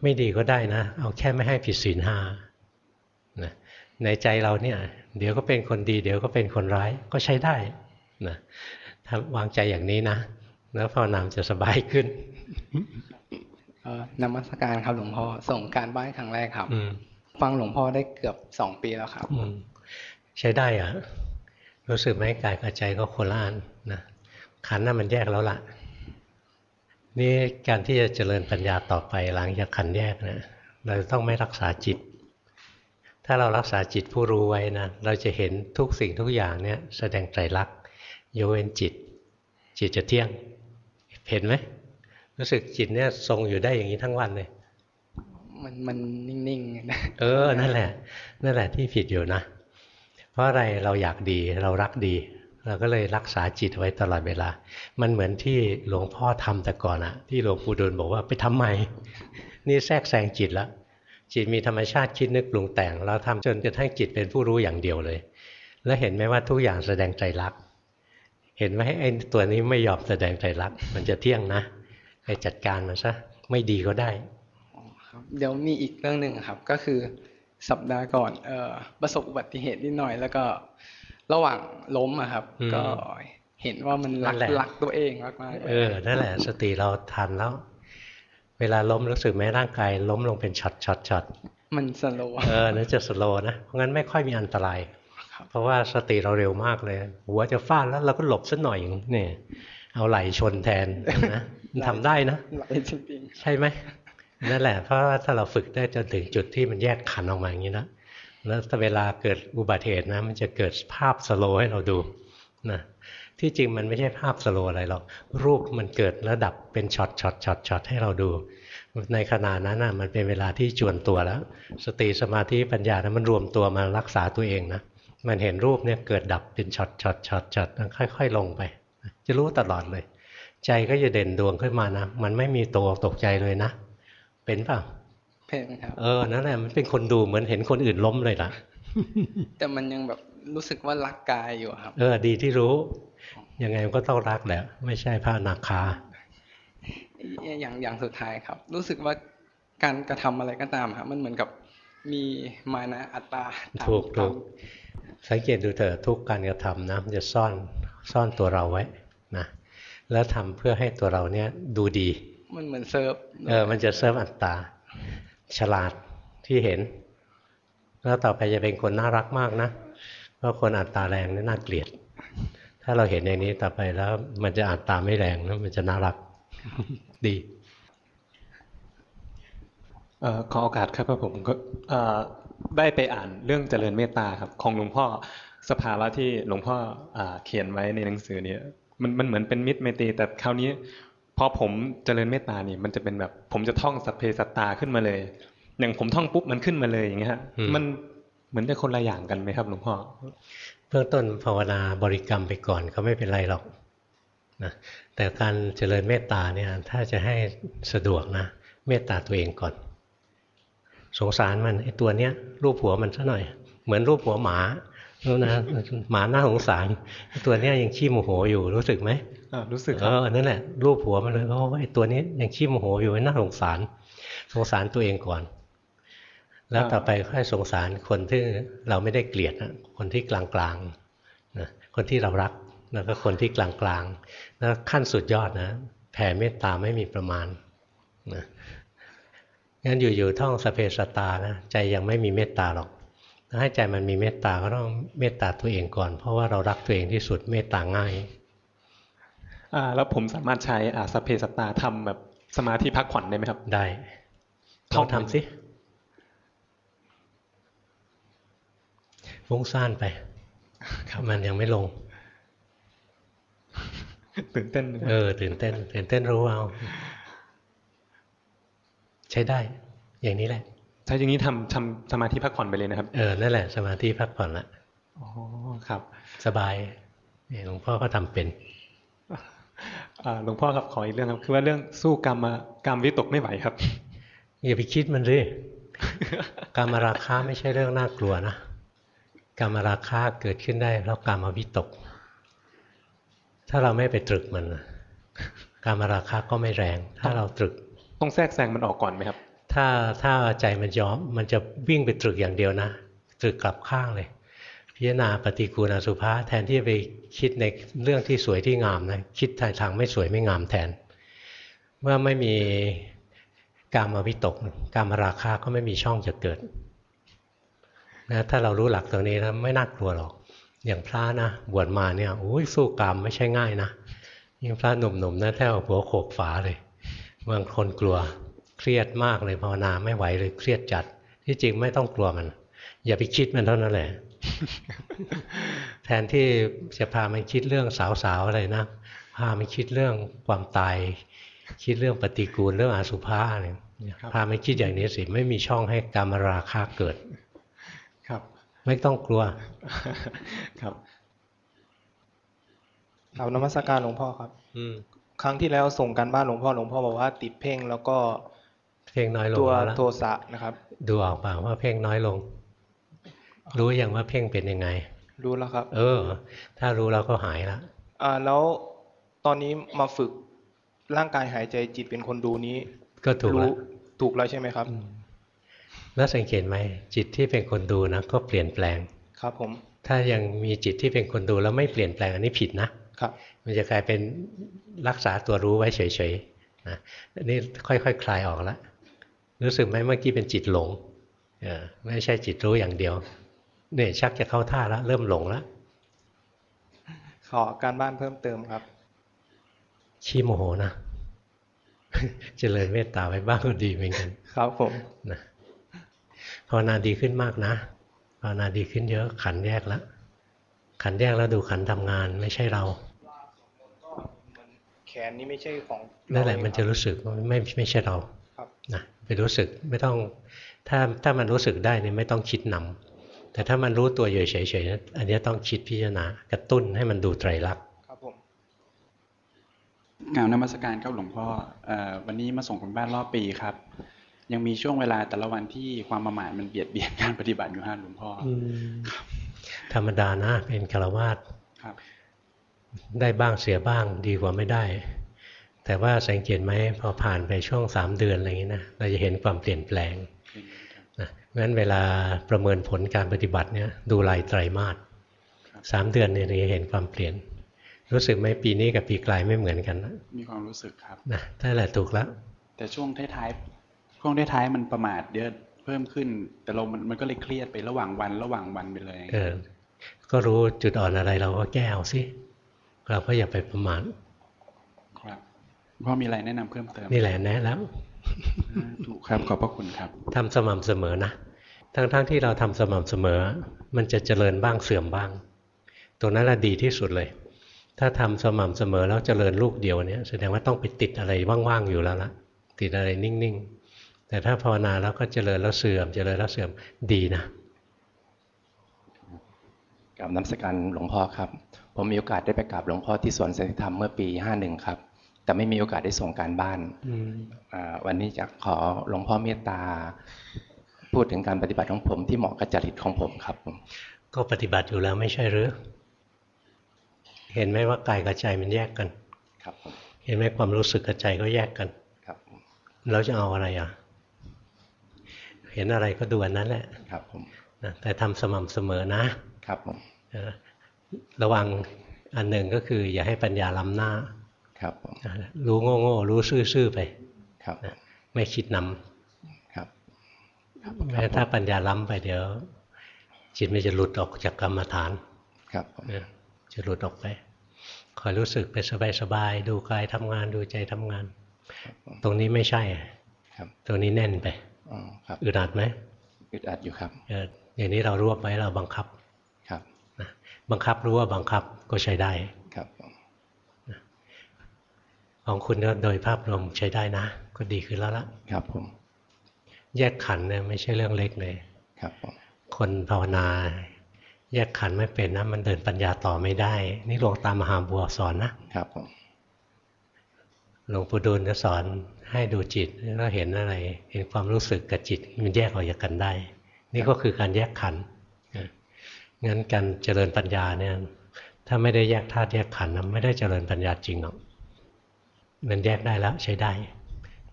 Speaker 1: ไม่ดีก็ได้นะ เอาแค่ไม่ให้ผิดศีลห้านะในใจเราเนี่ย เดี๋ยวก็เป็นคนดี เดี๋ยวก็เป็นคนร้ายก็ใช้ได้นะถ้าวางใจอย่างนี้นะ แล้วภาวนามจะสบายขึ้น
Speaker 6: นมัสการครับหลวงพ่อส่งการบ้านครั้งแรกครับ
Speaker 1: อืม
Speaker 6: ฟังหลวงพ่อได้เกือบสองปีแล้วครับ
Speaker 1: อืมใช้ได้อะรู้สึกไหมกายกับใจก็คนละอันนะขันธ์น่ะมันแยกแล้วล่ะ นี่การที่จะเจริญปัญญาต่อไปหลังจากขันธ์แยกนะเราต้องไม่รักษาจิต ถ้าเรารักษาจิตผู้รู้ไว้นะเราจะเห็นทุกสิ่งทุกอย่างเนี่ย แสดงไตรลักษณ์ยกเว้นจิต จิตจะเที่ยง เห็นไหม รู้สึกจิตเนี่ยทรงอยู่ได้อย่างนี้ทั้งวันเลย
Speaker 6: มันมันนิ่งๆนะ
Speaker 1: เออนั่นแหละ นั่นแหละที่ผิดอยู่นะ เพราะอะไรเราอยากดีเรารักดี เราก็เลยรักษาจิตไว้ตลอดเวลา มันเหมือนที่หลวงพ่อทำแต่ก่อนอะที่หลวงปู่ดูลบอกว่าไปทำไม นี่แทรกแซงจิตแล้วจิตมีธรรมชาติคิดนึกปรุงแต่ง เราทำจนกระทั่งจิตเป็นผู้รู้อย่างเดียวเลย แล้วเห็นไหมว่าทุกอย่างแสดงใจรัก เห็นไหมไอ้ตัวนี้ไม่ยอมแสดงไตรลักษณ์ มันจะเที่ยงนะ ไปจัดการมันซะไม่ดีก็ได้
Speaker 6: อ๋อครับเดี๋ยวมีอีกเรื่องหนึ่งครับ ก็คือสัปดาห์ก่อนเอ่อประสบอุบัติเหตุนิดหน่อย แล้วก็ระหว่างล้มอะครับ
Speaker 1: อืม
Speaker 6: ก็เห็นว่ามันรั
Speaker 1: นั่นแหละ
Speaker 6: รักตัวเองมากๆเลย
Speaker 1: เออนั่นแหละ สติเราทันแล้ว เวลาล้มรู้สึกไหมร่างกายล้มลงเป็นช็อตช็อตช็อต
Speaker 6: มัน slow
Speaker 1: เออนั่นจะ slow นะเพราะงั้นไม่ค่อยมีอันตราย
Speaker 6: ครับ
Speaker 1: เพราะว่าสติเราเร็วมากเลย หัวจะฟาดแล้วเราก็หลบสักหน่อยเนี่ยเอาไหล่ชนแทนนะมัน ทำได้นะ
Speaker 6: ไหลจริง
Speaker 1: ใช่ไหมนั่นแหละ เพราะว่าถ้าเราฝึกได้จนถึงจุดที่มันแยกขันธ์ออกมาอย่างนี้นะแล้วถ้าเวลาเกิดอุบัติเหตุนะ มันจะเกิดภาพ slow ให้เราดูนะที่จริงมันไม่ใช่ภาพ slow อะไรหรอกรูปมันเกิดแล้วดับเป็นช็อตช็อตช็อตช็อตให้เราดู ในขณะนั้นน่ะมันเป็นเวลาที่จวนตัวแล้ว สติสมาธิปัญญานะมันรวมตัวมารักษาตัวเองนะมันเห็นรูปเนี่ยเกิดดับเป็นช็อตช็อตช็อตช็อตค่อย ๆ ลงไป จะรู้ตลอดเลย ใจก็จะเด่นดวงขึ้นมานะ มันไม่มีตัวตกใจเลยนะ เป็นเปล่า
Speaker 6: ๆเพลงครับ
Speaker 1: เออ นั่นแหละ มันเป็นคนดูเหมือนเห็นคนอื่นล้มเลยล่ะ
Speaker 6: แต่มันยังแบบรู้สึกว่ารักกายอยู่ครับ
Speaker 1: เออ ดีที่รู้ ยังไงมันก็ต้องรักแหละ ไม่ใช่พระอนาคา
Speaker 6: อย่างอย่างสุดท้ายครับ รู้สึกว่าการกระทำอะไรก็ตามครับมันเหมือนกับมีมานะอัตตาตาม
Speaker 1: ถูกถูก
Speaker 6: ตาม
Speaker 1: สังเกตดูเถอะทุกการกระทำนะมันจะซ่อนซ่อนตัวเราไว้นะ แล้วทำเพื่อให้ตัวเราเนี่ยดูดี
Speaker 6: มันเหมือนเซิร์ฟ
Speaker 1: เออมันจะเสริมอัตตา ฉลาดที่เห็น แล้วต่อไปจะเป็นคนน่ารักมากนะเพราะคนอัตตาแรงนี่น่าเกลียด ถ้าเราเห็นในนี้ต่อไปแล้ว มันจะอัตตาไม่แรงแล้วมันจะน่ารักดี
Speaker 7: เอ่อขอโอกาสครับว่าผมก็เอ่อได้ไปอ่านเรื่องเจริญเมตตาครับ ของหลวงพ่อสภาวะที่หลวงพ่ออ่าเขียนไว้ในหนังสือเนี่ย มันมันเหมือนเป็นมิตรไมตรีแต่คราวนี้พอผมเจริญเมตตานี่มันจะเป็นแบบ ผมจะท่องสัพเพสัตตาขึ้นมาเลย อย่างผมท่องปุ๊บมันขึ้นมาเลยอย่างเงี้ยฮะ
Speaker 1: อืม
Speaker 7: มันเหมือนจะคนละอย่างกันไหมครับหลวงพ่อ
Speaker 1: เบื้องต้นภาวนาบริกรรมไปก่อนก็ไม่เป็นไรหรอกนะแต่การเจริญเมตตาเนี่ยถ้าจะให้สะดวกนะ เมตตาตัวเองก่อน สงสารมันไอ้ตัวเนี้ยรูปหัวมันซะหน่อย เหมือนรูปหัวหมา รู้นะหมาหน้าสงสารไอ้ตัวเนี้ยยังขี้โมโหอยู่รู้สึกไหม
Speaker 7: อ่ารู้สึกค
Speaker 1: เอ
Speaker 7: รับ
Speaker 1: อนั่นแหละรูปหัวมันเลยโอ้ไอ้ตัวนี้ยังขี้โมโหอยู่น่าสงสาร สงสารตัวเองก่อน แล้วต่อไปค่อยสงสารคนที่เราไม่ได้เกลียดนะคนที่กลางๆนะคนที่เรารักแล้วก็คนที่กลางๆแล้วขั้นสุดยอดนะแผ่เมตตาไม่มีประมาณนะงั้นอยู่ๆท่องสพเพสตตานะใจยังไม่มีเมตตาหรอก ถ้าให้ใจมันมีเมตตาก็ต้องเมตตาตัวเองก่อน เพราะว่าเรารักตัวเองที่สุดเมตตาง่าย
Speaker 7: อ่าแล้วผมสามารถใช้อ่าสพเพสตตาทำแบบสมาธิพักผ่อนได้ไหมครับ
Speaker 1: ได้
Speaker 7: ท่
Speaker 1: ล
Speaker 7: อ
Speaker 1: องงทำสิฟุ้งซ่านไปมันยังไม่ลง
Speaker 7: ตื่นเต้นนะ
Speaker 1: เออ ตื่นเต้น ตื่นเต้นรู้เอา ใช้ได้ อย่างนี้แหละ
Speaker 7: ใช้อย่างนี้ทำทำสมาธิพักผ่อนไปเลยนะครับ
Speaker 1: เออ นั่นแหละ สมาธิพักผ่อนละ
Speaker 7: อ๋อครับ
Speaker 1: สบายเนี่ยหลวงพ่อก็ทำเป็น
Speaker 7: อ่าหลวงพ่อครับขออีกเรื่องครับ คือว่าเรื่องสู้กรรมกรรมวิตกไม่ไหวครับ
Speaker 1: อย่าไปคิดมันเลยกามราคะไม่ใช่เรื่องน่ากลัวนะกามราคะเกิดขึ้นได้เพราะกามวิตก ถ้าเราไม่ไปตรึกมันนะกามราคะก็ไม่แรง ถ้าเราตรึก
Speaker 7: ต้องแทรกแซงมันออกก่อนไหมครับ
Speaker 1: ถ้าถ้าใจมันยอมมันจะวิ่งไปตรึกอย่างเดียวนะตรึกกลับข้างเลย พิจารณาปฏิกูลอสุภะแทนที่จะไปคิดในเรื่องที่สวยที่งามนะคิดทางทางไม่สวยไม่งามแทน เมื่อไม่มีกามวิตกกามราคาก็ไม่มีช่องจะเกิดนะถ้าเรารู้หลักตรงนี้นะไม่น่ากลัวหรอก อย่างพระนะบวชมาเนี่ยโอ้ยสู้กามไม่ใช่ง่ายนะยิ่งพระหนุ่มๆนะแทบหัวโขกฝาเลยบางคนกลัว เครียดมากเลยภาวนาไม่ไหวเลยเครียดจัด ที่จริงไม่ต้องกลัวมัน อย่าไปคิดมันเท่านั้นแหละ แทนที่จะพามันคิดเรื่องสาวๆอะไรนะพามันคิดเรื่องความตาย คิดเรื่องปฏิกูลเรื่องอสุภะเนี่ย
Speaker 7: ครับ
Speaker 1: พามันคิดอย่างนี้สิไม่มีช่องให้กามราคะเกิด
Speaker 7: ครับ
Speaker 1: ไม่ต้องกลัว
Speaker 7: ครับ
Speaker 8: กราบนมัสการหลวงพ่อครับ
Speaker 1: อืม
Speaker 8: ครั้งที่แล้วส่งการบ้านหลวงพ่อหลวงพ่อบอกว่าติดเพ่งแล้วก็
Speaker 1: เพ่งน้อยลง
Speaker 8: ตัว
Speaker 1: แล้ว
Speaker 8: โทสะนะครับ
Speaker 1: ดูออกเปล่าว่าเพ่งน้อยลง รู้อย่างว่าเพ่งเป็นยังไง
Speaker 8: รู้แล้วครับ
Speaker 1: เออ ถ้ารู้เราก็หายละ
Speaker 8: อ่าแล้วตอนนี้มาฝึกร่างกายหายใจจิตเป็นคนดูนี้
Speaker 1: ก็ถูก
Speaker 8: รู้
Speaker 1: ละ
Speaker 8: ถูกแล้วใช่ไหมครับ
Speaker 1: แล้วสังเกตไหมจิตที่เป็นคนดูนะก็เปลี่ยนแปลง
Speaker 8: ครับผม
Speaker 1: ถ้ายังมีจิตที่เป็นคนดูแล้วไม่เปลี่ยนแปลงอันนี้ผิดนะ
Speaker 8: ครับ
Speaker 1: มันจะกลายเป็นรักษาตัวรู้ไว้เฉยๆนะอันนี้ค่อยๆคคลายออกแล้ว รู้สึกไหมเมื่อกี้เป็นจิตหลงเออไม่ใช่จิตรู้อย่างเดียวเนี่ยชักจะเข้าท่าแล้วเริ่มหลงแล้ว
Speaker 8: ขอการบ้านเพิ่มเติมครับ
Speaker 1: ขี้โมโหนะเจริญเมตตาไว้บ้างก็ดีเหมือนกัน
Speaker 8: ครับผม
Speaker 1: นะภาวนาดีขึ้นมากนะภาวนาดีขึ้นเยอะขันแยกแล้วขันแยกแล้วดูขันทำงานไม่ใช่เรา
Speaker 8: แขนนี่ไม่ใช่ของ
Speaker 1: นั่นแหละ
Speaker 8: เรา
Speaker 1: มันจะ
Speaker 8: เองครับ
Speaker 1: รู้สึกว่าไม่ไม่ใช่เรา
Speaker 8: ครับ
Speaker 1: นะ ไปรู้สึกไม่ต้องถ้าถ้ามันรู้สึกได้เนี่ยไม่ต้องคิดนำแต่ถ้ามันรู้ตัวอยู่เฉยๆนะอันนี้ต้องคิดพิจารณากระตุ้นให้มันดูไตรลักษณ์
Speaker 8: ครับผม
Speaker 9: กล่าวนมัสการครับหลวงพ่อเออวันนี้มาส่งกันบ้านรอบปีครับ ยังมีช่วงเวลาแต่ละวันที่ความประมาทมันเบียดเบียนการปฏิบัติอยู่ฮะหลวงพ่ออ
Speaker 1: ธรรมดานะเป็นคารวาส
Speaker 9: ครับ
Speaker 1: ได้บ้างเสียบ้างดีกว่าไม่ได้ แต่ว่าสังเกตไหมพอผ่านไปช่วงสามเดือนอะไรอย่างนี้นะเราจะเห็นความเปลี่ยนแปลง
Speaker 9: เป็นอย่างนี้ครับ
Speaker 1: นะเพราะฉะนั้นเวลาประเมินผลการปฏิบัติเนี่ยดูรายไตรมาส
Speaker 9: ครับ
Speaker 1: สามเดือนเนี่ยเราจะเห็นความเปลี่ยน รู้สึกไหมปีนี้กับปีกลายไม่เหมือนกันนะ
Speaker 9: มีความรู้สึกครับ
Speaker 1: นะนั่นแหละถูกแล้ว
Speaker 9: แต่ช่วงท้ายๆช่วงท้ายๆมันประมาทเยอะเพิ่มขึ้น แต่เรามันมันก็เลยเครียดไประหว่างวันระหว่างวันไปเลย
Speaker 1: เออก็รู้จุดอ่อนอะไรเราก็แก้เอาสิเราก็อย่าไปประมาท
Speaker 9: ครับหลวง พ่อมีอะไรแนะนำเพิ่มเติม
Speaker 1: นี่แหละแนะแล้ว
Speaker 9: ถูกครับขอบพระคุณครับ
Speaker 1: ทำสม่ำเสมอนะทั้งๆที่เราทำสม่ำเสมอ มันจะเจริญบ้างเสื่อมบ้าง ตรงนั้นแหละดีที่สุดเลย ถ้าทำสม่ำเสมอแล้วเจริญลูกเดียวเนี่ยแสดงว่าต้องไปติดอะไรว่างๆอยู่แล้วละติดอะไรนิ่งๆ แต่ถ้าภาวนาแล้วก็เจริญแล้วเสื่อม เจริญแล้วเสื่อมดีนะ
Speaker 10: กับน้ำสการหลวงพ่อครับ ผมมีโอกาสได้ไปกราบหลวงพ่อที่สวนสันติธรรมเมื่อปี 51 ครับ แต่ไม่มีโอกาสได้ส่งการบ้านอ่าวันนี้จะขอหลวงพ่อเมตตา พูดถึงการปฏิบัติของผมที่เหมาะกับจริตของผมครับ
Speaker 1: ก็ปฏิบัติอยู่แล้วไม่ใช่หรือ เห็นไหมว่ากายกับใจมันแยกกัน
Speaker 10: ครับผม
Speaker 1: เห็นไหมความรู้สึกกับใจก็แยกกัน
Speaker 10: ครับ
Speaker 1: แล้วจะเอาอะไรอะ เห็นอะไรก็ดูอันนั้นแหละ
Speaker 10: ครับผม
Speaker 1: นะแต่ทำสม่ำเสมอนะครับ
Speaker 10: ผม
Speaker 1: เออระวังอันหนึ่งก็คือ อย่าให้ปัญญาล้ำหน้า
Speaker 10: ครับผม
Speaker 1: นะรู้โง่ๆรู้ซื่อๆไป
Speaker 10: ครับ
Speaker 1: นะไม่คิดน
Speaker 10: ครับำ
Speaker 1: แม้ถ้าปัญญาล้ำไปเดี๋ยว จิตมันจะหลุดออกจากกรรมฐาน
Speaker 10: ครับผม
Speaker 1: นะจะหลุดออกไปคอยรู้สึกไปสบายๆดูกายทำงานดูใจทำงาน ตรงนี้ไม่ใช่
Speaker 10: ครับ
Speaker 1: ตรงนี้แน่นไป
Speaker 10: อ๋อครับ
Speaker 1: อึดอัดไหม
Speaker 10: อึดอัดอยู่ครับ
Speaker 1: เอออย่างนี้เรารวบไว้เราบังคับ
Speaker 10: ครับ
Speaker 1: นะบังคับรู้ว่าบังคับก็ใช้ได้
Speaker 10: ครับผม
Speaker 1: ของคุณก็โดยภาพรวมใช้ได้นะ ก็ดีขึ้นแล้วละ
Speaker 10: ครับผม
Speaker 1: แยกขันธ์เนี่ยไม่ใช่เรื่องเล็กเลย
Speaker 10: ครับผม
Speaker 1: คนภาวนา แยกขันธ์ไม่เป็นนะมันเดินปัญญาต่อไม่ได้ นี่หลวงตามหาบัวสอนนะครับ
Speaker 10: ผม
Speaker 1: หลวงปู่ดูลจะสอนให้ดูจิตแล้วเห็นอะไร เห็นความรู้สึกกับจิตมันแยกออกจากกันได้ นี่ก็คือการแยกขันธ์นะงั้นการเจริญปัญญาเนี่ยถ้าไม่ได้แยกธาตุแยกขันธ์นะไม่ได้เจริญปัญญาจริงหรอก มันแยกได้แล้วใช้ได้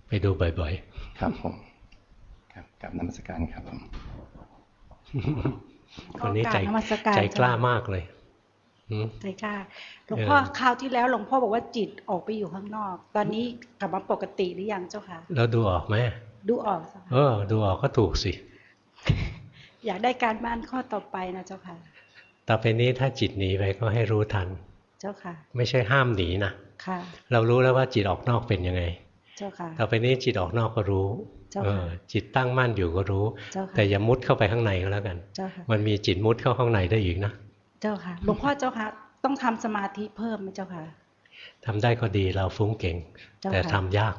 Speaker 1: ไปดูบ่อย
Speaker 10: ครับผมครับกลับนมัสการครับผม
Speaker 1: ๆคนนี้ใจ
Speaker 11: ก็กราบนมัสการ
Speaker 1: ใจกล้ามากเลยหืม
Speaker 11: ใช่ค่ะหลวงพ่อ
Speaker 1: เออ
Speaker 11: คราวที่แล้วหลวงพ่อบอกว่าจิตออกไปอยู่ข้างนอก ตอนนี้กลับมาปกติหรือยังเจ้าค่ะ
Speaker 1: แล้วดูออกไหม
Speaker 11: ดูออกเจ้าค่ะ
Speaker 1: เออ ดูออกก็ถูกสิ
Speaker 11: อยากได้การบ้านข้อต่อไปนะเจ้าค่ะ
Speaker 1: ต่อไปนี้ถ้าจิตหนีไปก็ให้รู้ทัน
Speaker 11: เจ้าค่ะ
Speaker 1: ไม่ใช่ห้ามหนีนะ
Speaker 11: ค่ะ
Speaker 1: เรารู้แล้วว่าจิตออกนอกเป็นยังไง
Speaker 11: เจ้าค่ะ
Speaker 1: ต่อไปนี้จิตออกนอกก็รู้
Speaker 11: เจ้า
Speaker 1: เอ
Speaker 11: ค่ะ
Speaker 1: อจิตตั้งมั่นอยู่ก็รู้
Speaker 11: เจ้าค่ะ
Speaker 1: แต่อย่ามุดเข้าไปข้างในก็แล้วกัน
Speaker 11: เจ้าค่ะ
Speaker 1: มันมีจิตมุดเข้าข้างในได้อีกนะ
Speaker 11: เจ้าค่ะ หลวงพ่อเจ้าค่ะ ต้องทำสมาธิเพิ่มไหมเจ้าค่ะ
Speaker 1: ทำได้ก็ดีเราฟุ้งเก่ง
Speaker 11: เจ้าค่ะ
Speaker 1: แต่ทำยาก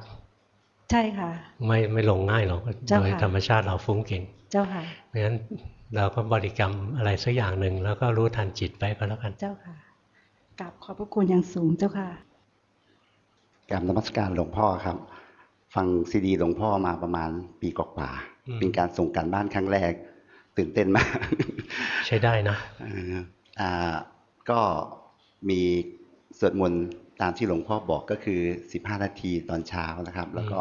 Speaker 11: ใช่ค่ะ
Speaker 1: ไม่ไม่ลงง่ายหรอก
Speaker 11: เจ้า
Speaker 1: โดย
Speaker 11: ค่ะ
Speaker 1: ธรรมชาติเราฟุ้งเก่ง
Speaker 11: เจ้าค่ะ
Speaker 1: เพราะฉะนั้นเราก็บริกรรมอะไรสักอย่างหนึ่งแล้วก็รู้ทันจิตไปก็แล้วกัน
Speaker 11: เจ้าค่ะกราบขอบพระคุณอย่างสูงเจ้าค่ะ
Speaker 12: กราบนมัสการหลวงพ่อครับ ฟังซีดีหลวงพ่อมาประมาณปีกว่า
Speaker 1: อืม
Speaker 12: ๆเป็นการส่งการบ้านครั้งแรก ตื่นเต้นมาก
Speaker 1: ใช้ได้นะ
Speaker 12: เอ่ออ่าก็มีสวดมนต์ตามที่หลวงพ่อบอกก็คือ 15 นาทีตอนเช้านะครับ แล้วก็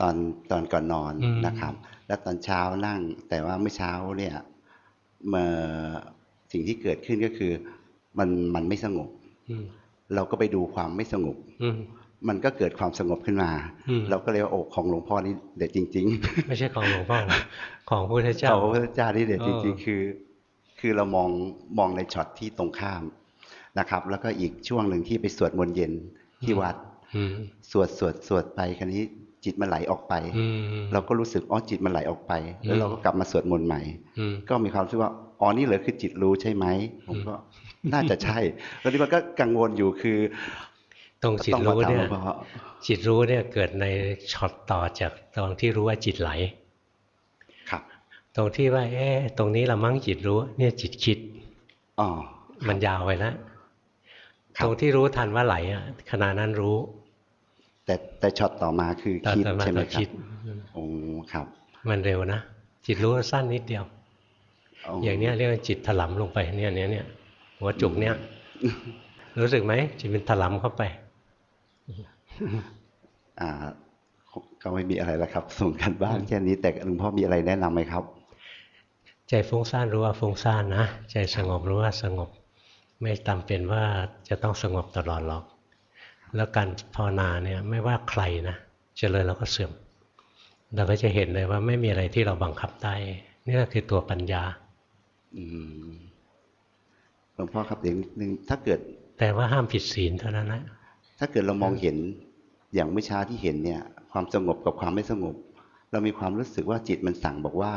Speaker 12: ตอนตอนก่อนนอน
Speaker 1: อืม
Speaker 12: นะครับ แล้วตอนเช้านั่ง แต่ว่าเมื่อเช้าเนี่ยเมื่อสิ่งที่เกิดขึ้นก็คือ มันมันไม่สงบ
Speaker 1: อืม
Speaker 12: เราก็ไปดูความไม่สงบ
Speaker 1: อื ม
Speaker 12: มันก็เกิดความสงบขึ้นมา
Speaker 1: อืม
Speaker 12: เราก็เลยว่าโอ้ของหลวงพ่อนี่เด็ดจริง ๆ
Speaker 1: ไม่ใช่ของหลวงพ่อหรอกของพระพุทธเจ้า
Speaker 12: ของพระพุทธเจ้านี่เด็ดจริง
Speaker 1: เออ
Speaker 12: ๆคือ คือเรามองมองในช็อตที่ตรงข้ามนะครับ แล้วก็อีกช่วงหนึ่งที่ไปสวดมนต์เย็นที่วัด
Speaker 1: อืม
Speaker 12: สวดสวดสวดไปคราวนี้จิตมันไหลออกไป
Speaker 1: อืม
Speaker 12: เราก็รู้สึกอ๋อจิตมันไหลออกไป แล้วเราก็กลับมาสวดมนต์ใหม่
Speaker 1: อืม
Speaker 12: ก็มีความรู้สึกว่าอ๋อนี่เหรอคือจิตรู้ใช่ไหมผมก็น่าจะใช่แล้วนี่มันก็กังวลอยู่คือ
Speaker 1: ตรงจิต
Speaker 12: ต้องมา
Speaker 1: รู้
Speaker 12: ถาม
Speaker 1: เนี่
Speaker 12: หล
Speaker 1: ยว
Speaker 12: งพ่อ
Speaker 1: จิตรู้เนี่ยเกิดในช็อตต่อจากตรงที่รู้ว่าจิตไหล
Speaker 12: ครับ
Speaker 1: ตรงที่ว่าเอ๊ะตรงนี้เรามั่งจิตรู้ เนี่ยจิตคิด
Speaker 12: อ๋อ
Speaker 1: มันยาวไปแล้ว
Speaker 12: ครับ
Speaker 1: ตรงที่รู้ทันว่าไหลอะขณะนั้นรู้
Speaker 12: แต่แต่ช็อตต่อมาคือ
Speaker 1: ตอน
Speaker 12: คิด
Speaker 1: ต่อมา
Speaker 12: ใช่ไหม
Speaker 1: ก็
Speaker 12: ครั
Speaker 1: คิ
Speaker 12: บ
Speaker 1: ด
Speaker 12: โอ้ครับ
Speaker 1: มันเร็วนะจิตรู้สั้นนิดเดียว
Speaker 12: อ๋อ
Speaker 1: อ
Speaker 12: อ
Speaker 1: ย่างเนี้ยเรียกว่าจิตถลำลงไปเนี่ยเนี่ยเนี่ยหัวจุกเนี่ย รู้สึกไหมจิตมันถลำเข้าไป
Speaker 12: อ่าก็ไม่มีอะไรแล้วครับ ส่งกันบ้านแค่นี้แต่หลวงพ่อมีอะไรแนะนำไหมครับ
Speaker 1: ใจฟุ้งซ่านรู้ว่าฟุ้งซ่านนะใจสงบรู้ว่าสงบ ไม่จำเป็นว่าจะต้องสงบตลอดหรอก แล้วการภาวนาเนี่ยไม่ว่าใครนะเจริญแล้วก็เสื่อม เราก็จะเห็นเลยว่าไม่มีอะไรที่เราบังคับได้นี่ก็คือตัวปัญญา
Speaker 12: อืมหลวงพ่อครับเดี๋ยวนิดนึงถ้าเกิด
Speaker 1: แต่ว่าห้ามผิดศีลเท่านั้นนะ
Speaker 12: ถ้าเกิดเรามองเห็นอย่างเมื่อเช้าที่เห็นเนี่ย ความสงบกับความไม่สงบ เรามีความรู้สึกว่าจิตมันสั่งบอกว่า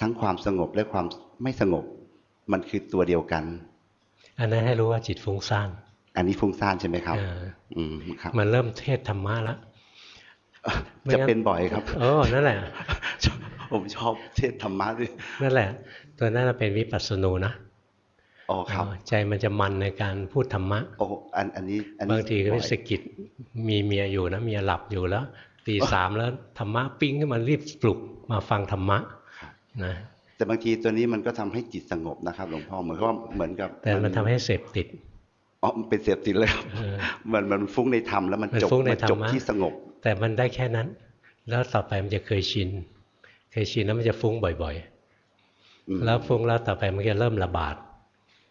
Speaker 12: ทั้งความสงบและความไม่สงบ มันคือตัวเดียวกัน
Speaker 1: อันนั้นให้รู้ว่าจิตฟุ้งซ่าน
Speaker 12: อันนี้ฟุ้งซ่านใช่ไหมครับ
Speaker 1: เออ
Speaker 12: อืมครับ
Speaker 1: มันเริ่มเทศธรรมะแล้วไม่
Speaker 12: จะ
Speaker 1: งั้น
Speaker 12: เป็นบ่อยครับ
Speaker 1: เออนั่นแหละ
Speaker 12: ผมชอบเทศธรรมะด้วย
Speaker 1: นั่นแหละ ตัวนั้นเป็นวิปัสสนูนะ
Speaker 12: อ๋อครับ
Speaker 1: เออใจมันจะมันในการพูดธรรมะ
Speaker 12: โอ้อันอันนี้อันนี้
Speaker 1: บางทีก็
Speaker 12: บ่
Speaker 1: ไป
Speaker 12: อย
Speaker 1: สะกิดมีเมียอยู่นะเมียหลับอยู่แล้วตีสามแล้วธรรมะปิ้งขึ้นมารีบปลุกมาฟังธรรมะนะ
Speaker 12: แต่บางทีตัวนี้มันก็ทำให้จิตสงบนะครับ หลวงพ่อเหมือนกับเหมือนกับ
Speaker 1: แต่มันทำให้เสพติด
Speaker 12: อ๋อมันเป็นเสพติดเลยครับ
Speaker 1: เออ
Speaker 12: มันมันฟุ้งในธรรมแล้วมัน
Speaker 1: มัน
Speaker 12: จบ
Speaker 1: ฟุ้งใน
Speaker 12: มัน
Speaker 1: ธร
Speaker 12: จ
Speaker 1: ร
Speaker 12: บ
Speaker 1: มะ
Speaker 12: ที่สงบ
Speaker 1: แต่มันได้แค่นั้น แล้วต่อไปมันจะเคยชิน เคยชินแล้วมันจะฟุ้งบ่อย
Speaker 12: อืม
Speaker 1: ๆแล้วฟุ้งแล้วต่อไปมันจะเริ่มระบาด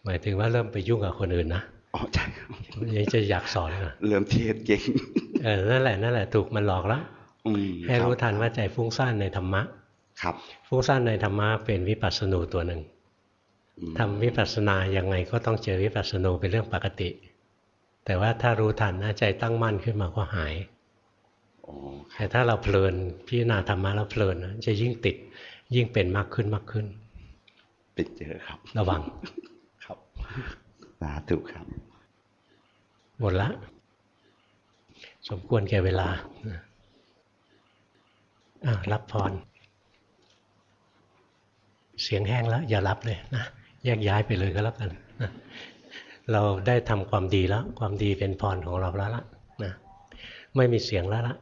Speaker 1: หมายถึงว่าเริ่มไปยุ่งกับคนอื่นนะ
Speaker 12: อ๋อใช่ครับ
Speaker 1: ยังจะอยากสอนนะ
Speaker 12: เริ่มเทศเก่ง
Speaker 1: เออนั่นแหละนั่นแหละถูกมันหลอกแล้ว
Speaker 12: อืม
Speaker 1: ให้รู้
Speaker 12: คบ
Speaker 1: ทันว่าใจฟุ้งซ่านในธรรมะ
Speaker 12: ครับ
Speaker 1: ฟุ้งซ่านในธรรมะเป็นวิปัสสนูตัวหนึ่ง
Speaker 12: อืม
Speaker 1: ทำวิปัสสนายังไงก็ต้องเจอวิปัสสนูเป็นเรื่องปกติ แต่ว่าถ้ารู้ทันนะใจตั้งมั่นขึ้นมาก็หาย
Speaker 12: อ๋อ
Speaker 1: แต่ถ้าเราเพลินพิจารณาธรรมะแล้วเพลินนะจะยิ่งติดยิ่งเป็นมากขึ้นมากขึ้น
Speaker 12: เป็นเจอครับ
Speaker 1: ระวัง
Speaker 12: ครับ สาธุครับ
Speaker 1: หมดละ สมควรแก่เวลาอะรับพร เสียงแห้งแล้ว อย่ารับเลยนะ แยกย้ายไปเลยก็แล้วกันนะเราได้ทำความดีแล้ว ความดีเป็นพรของเราแล้วละนะไม่มีเสียงแล้วละ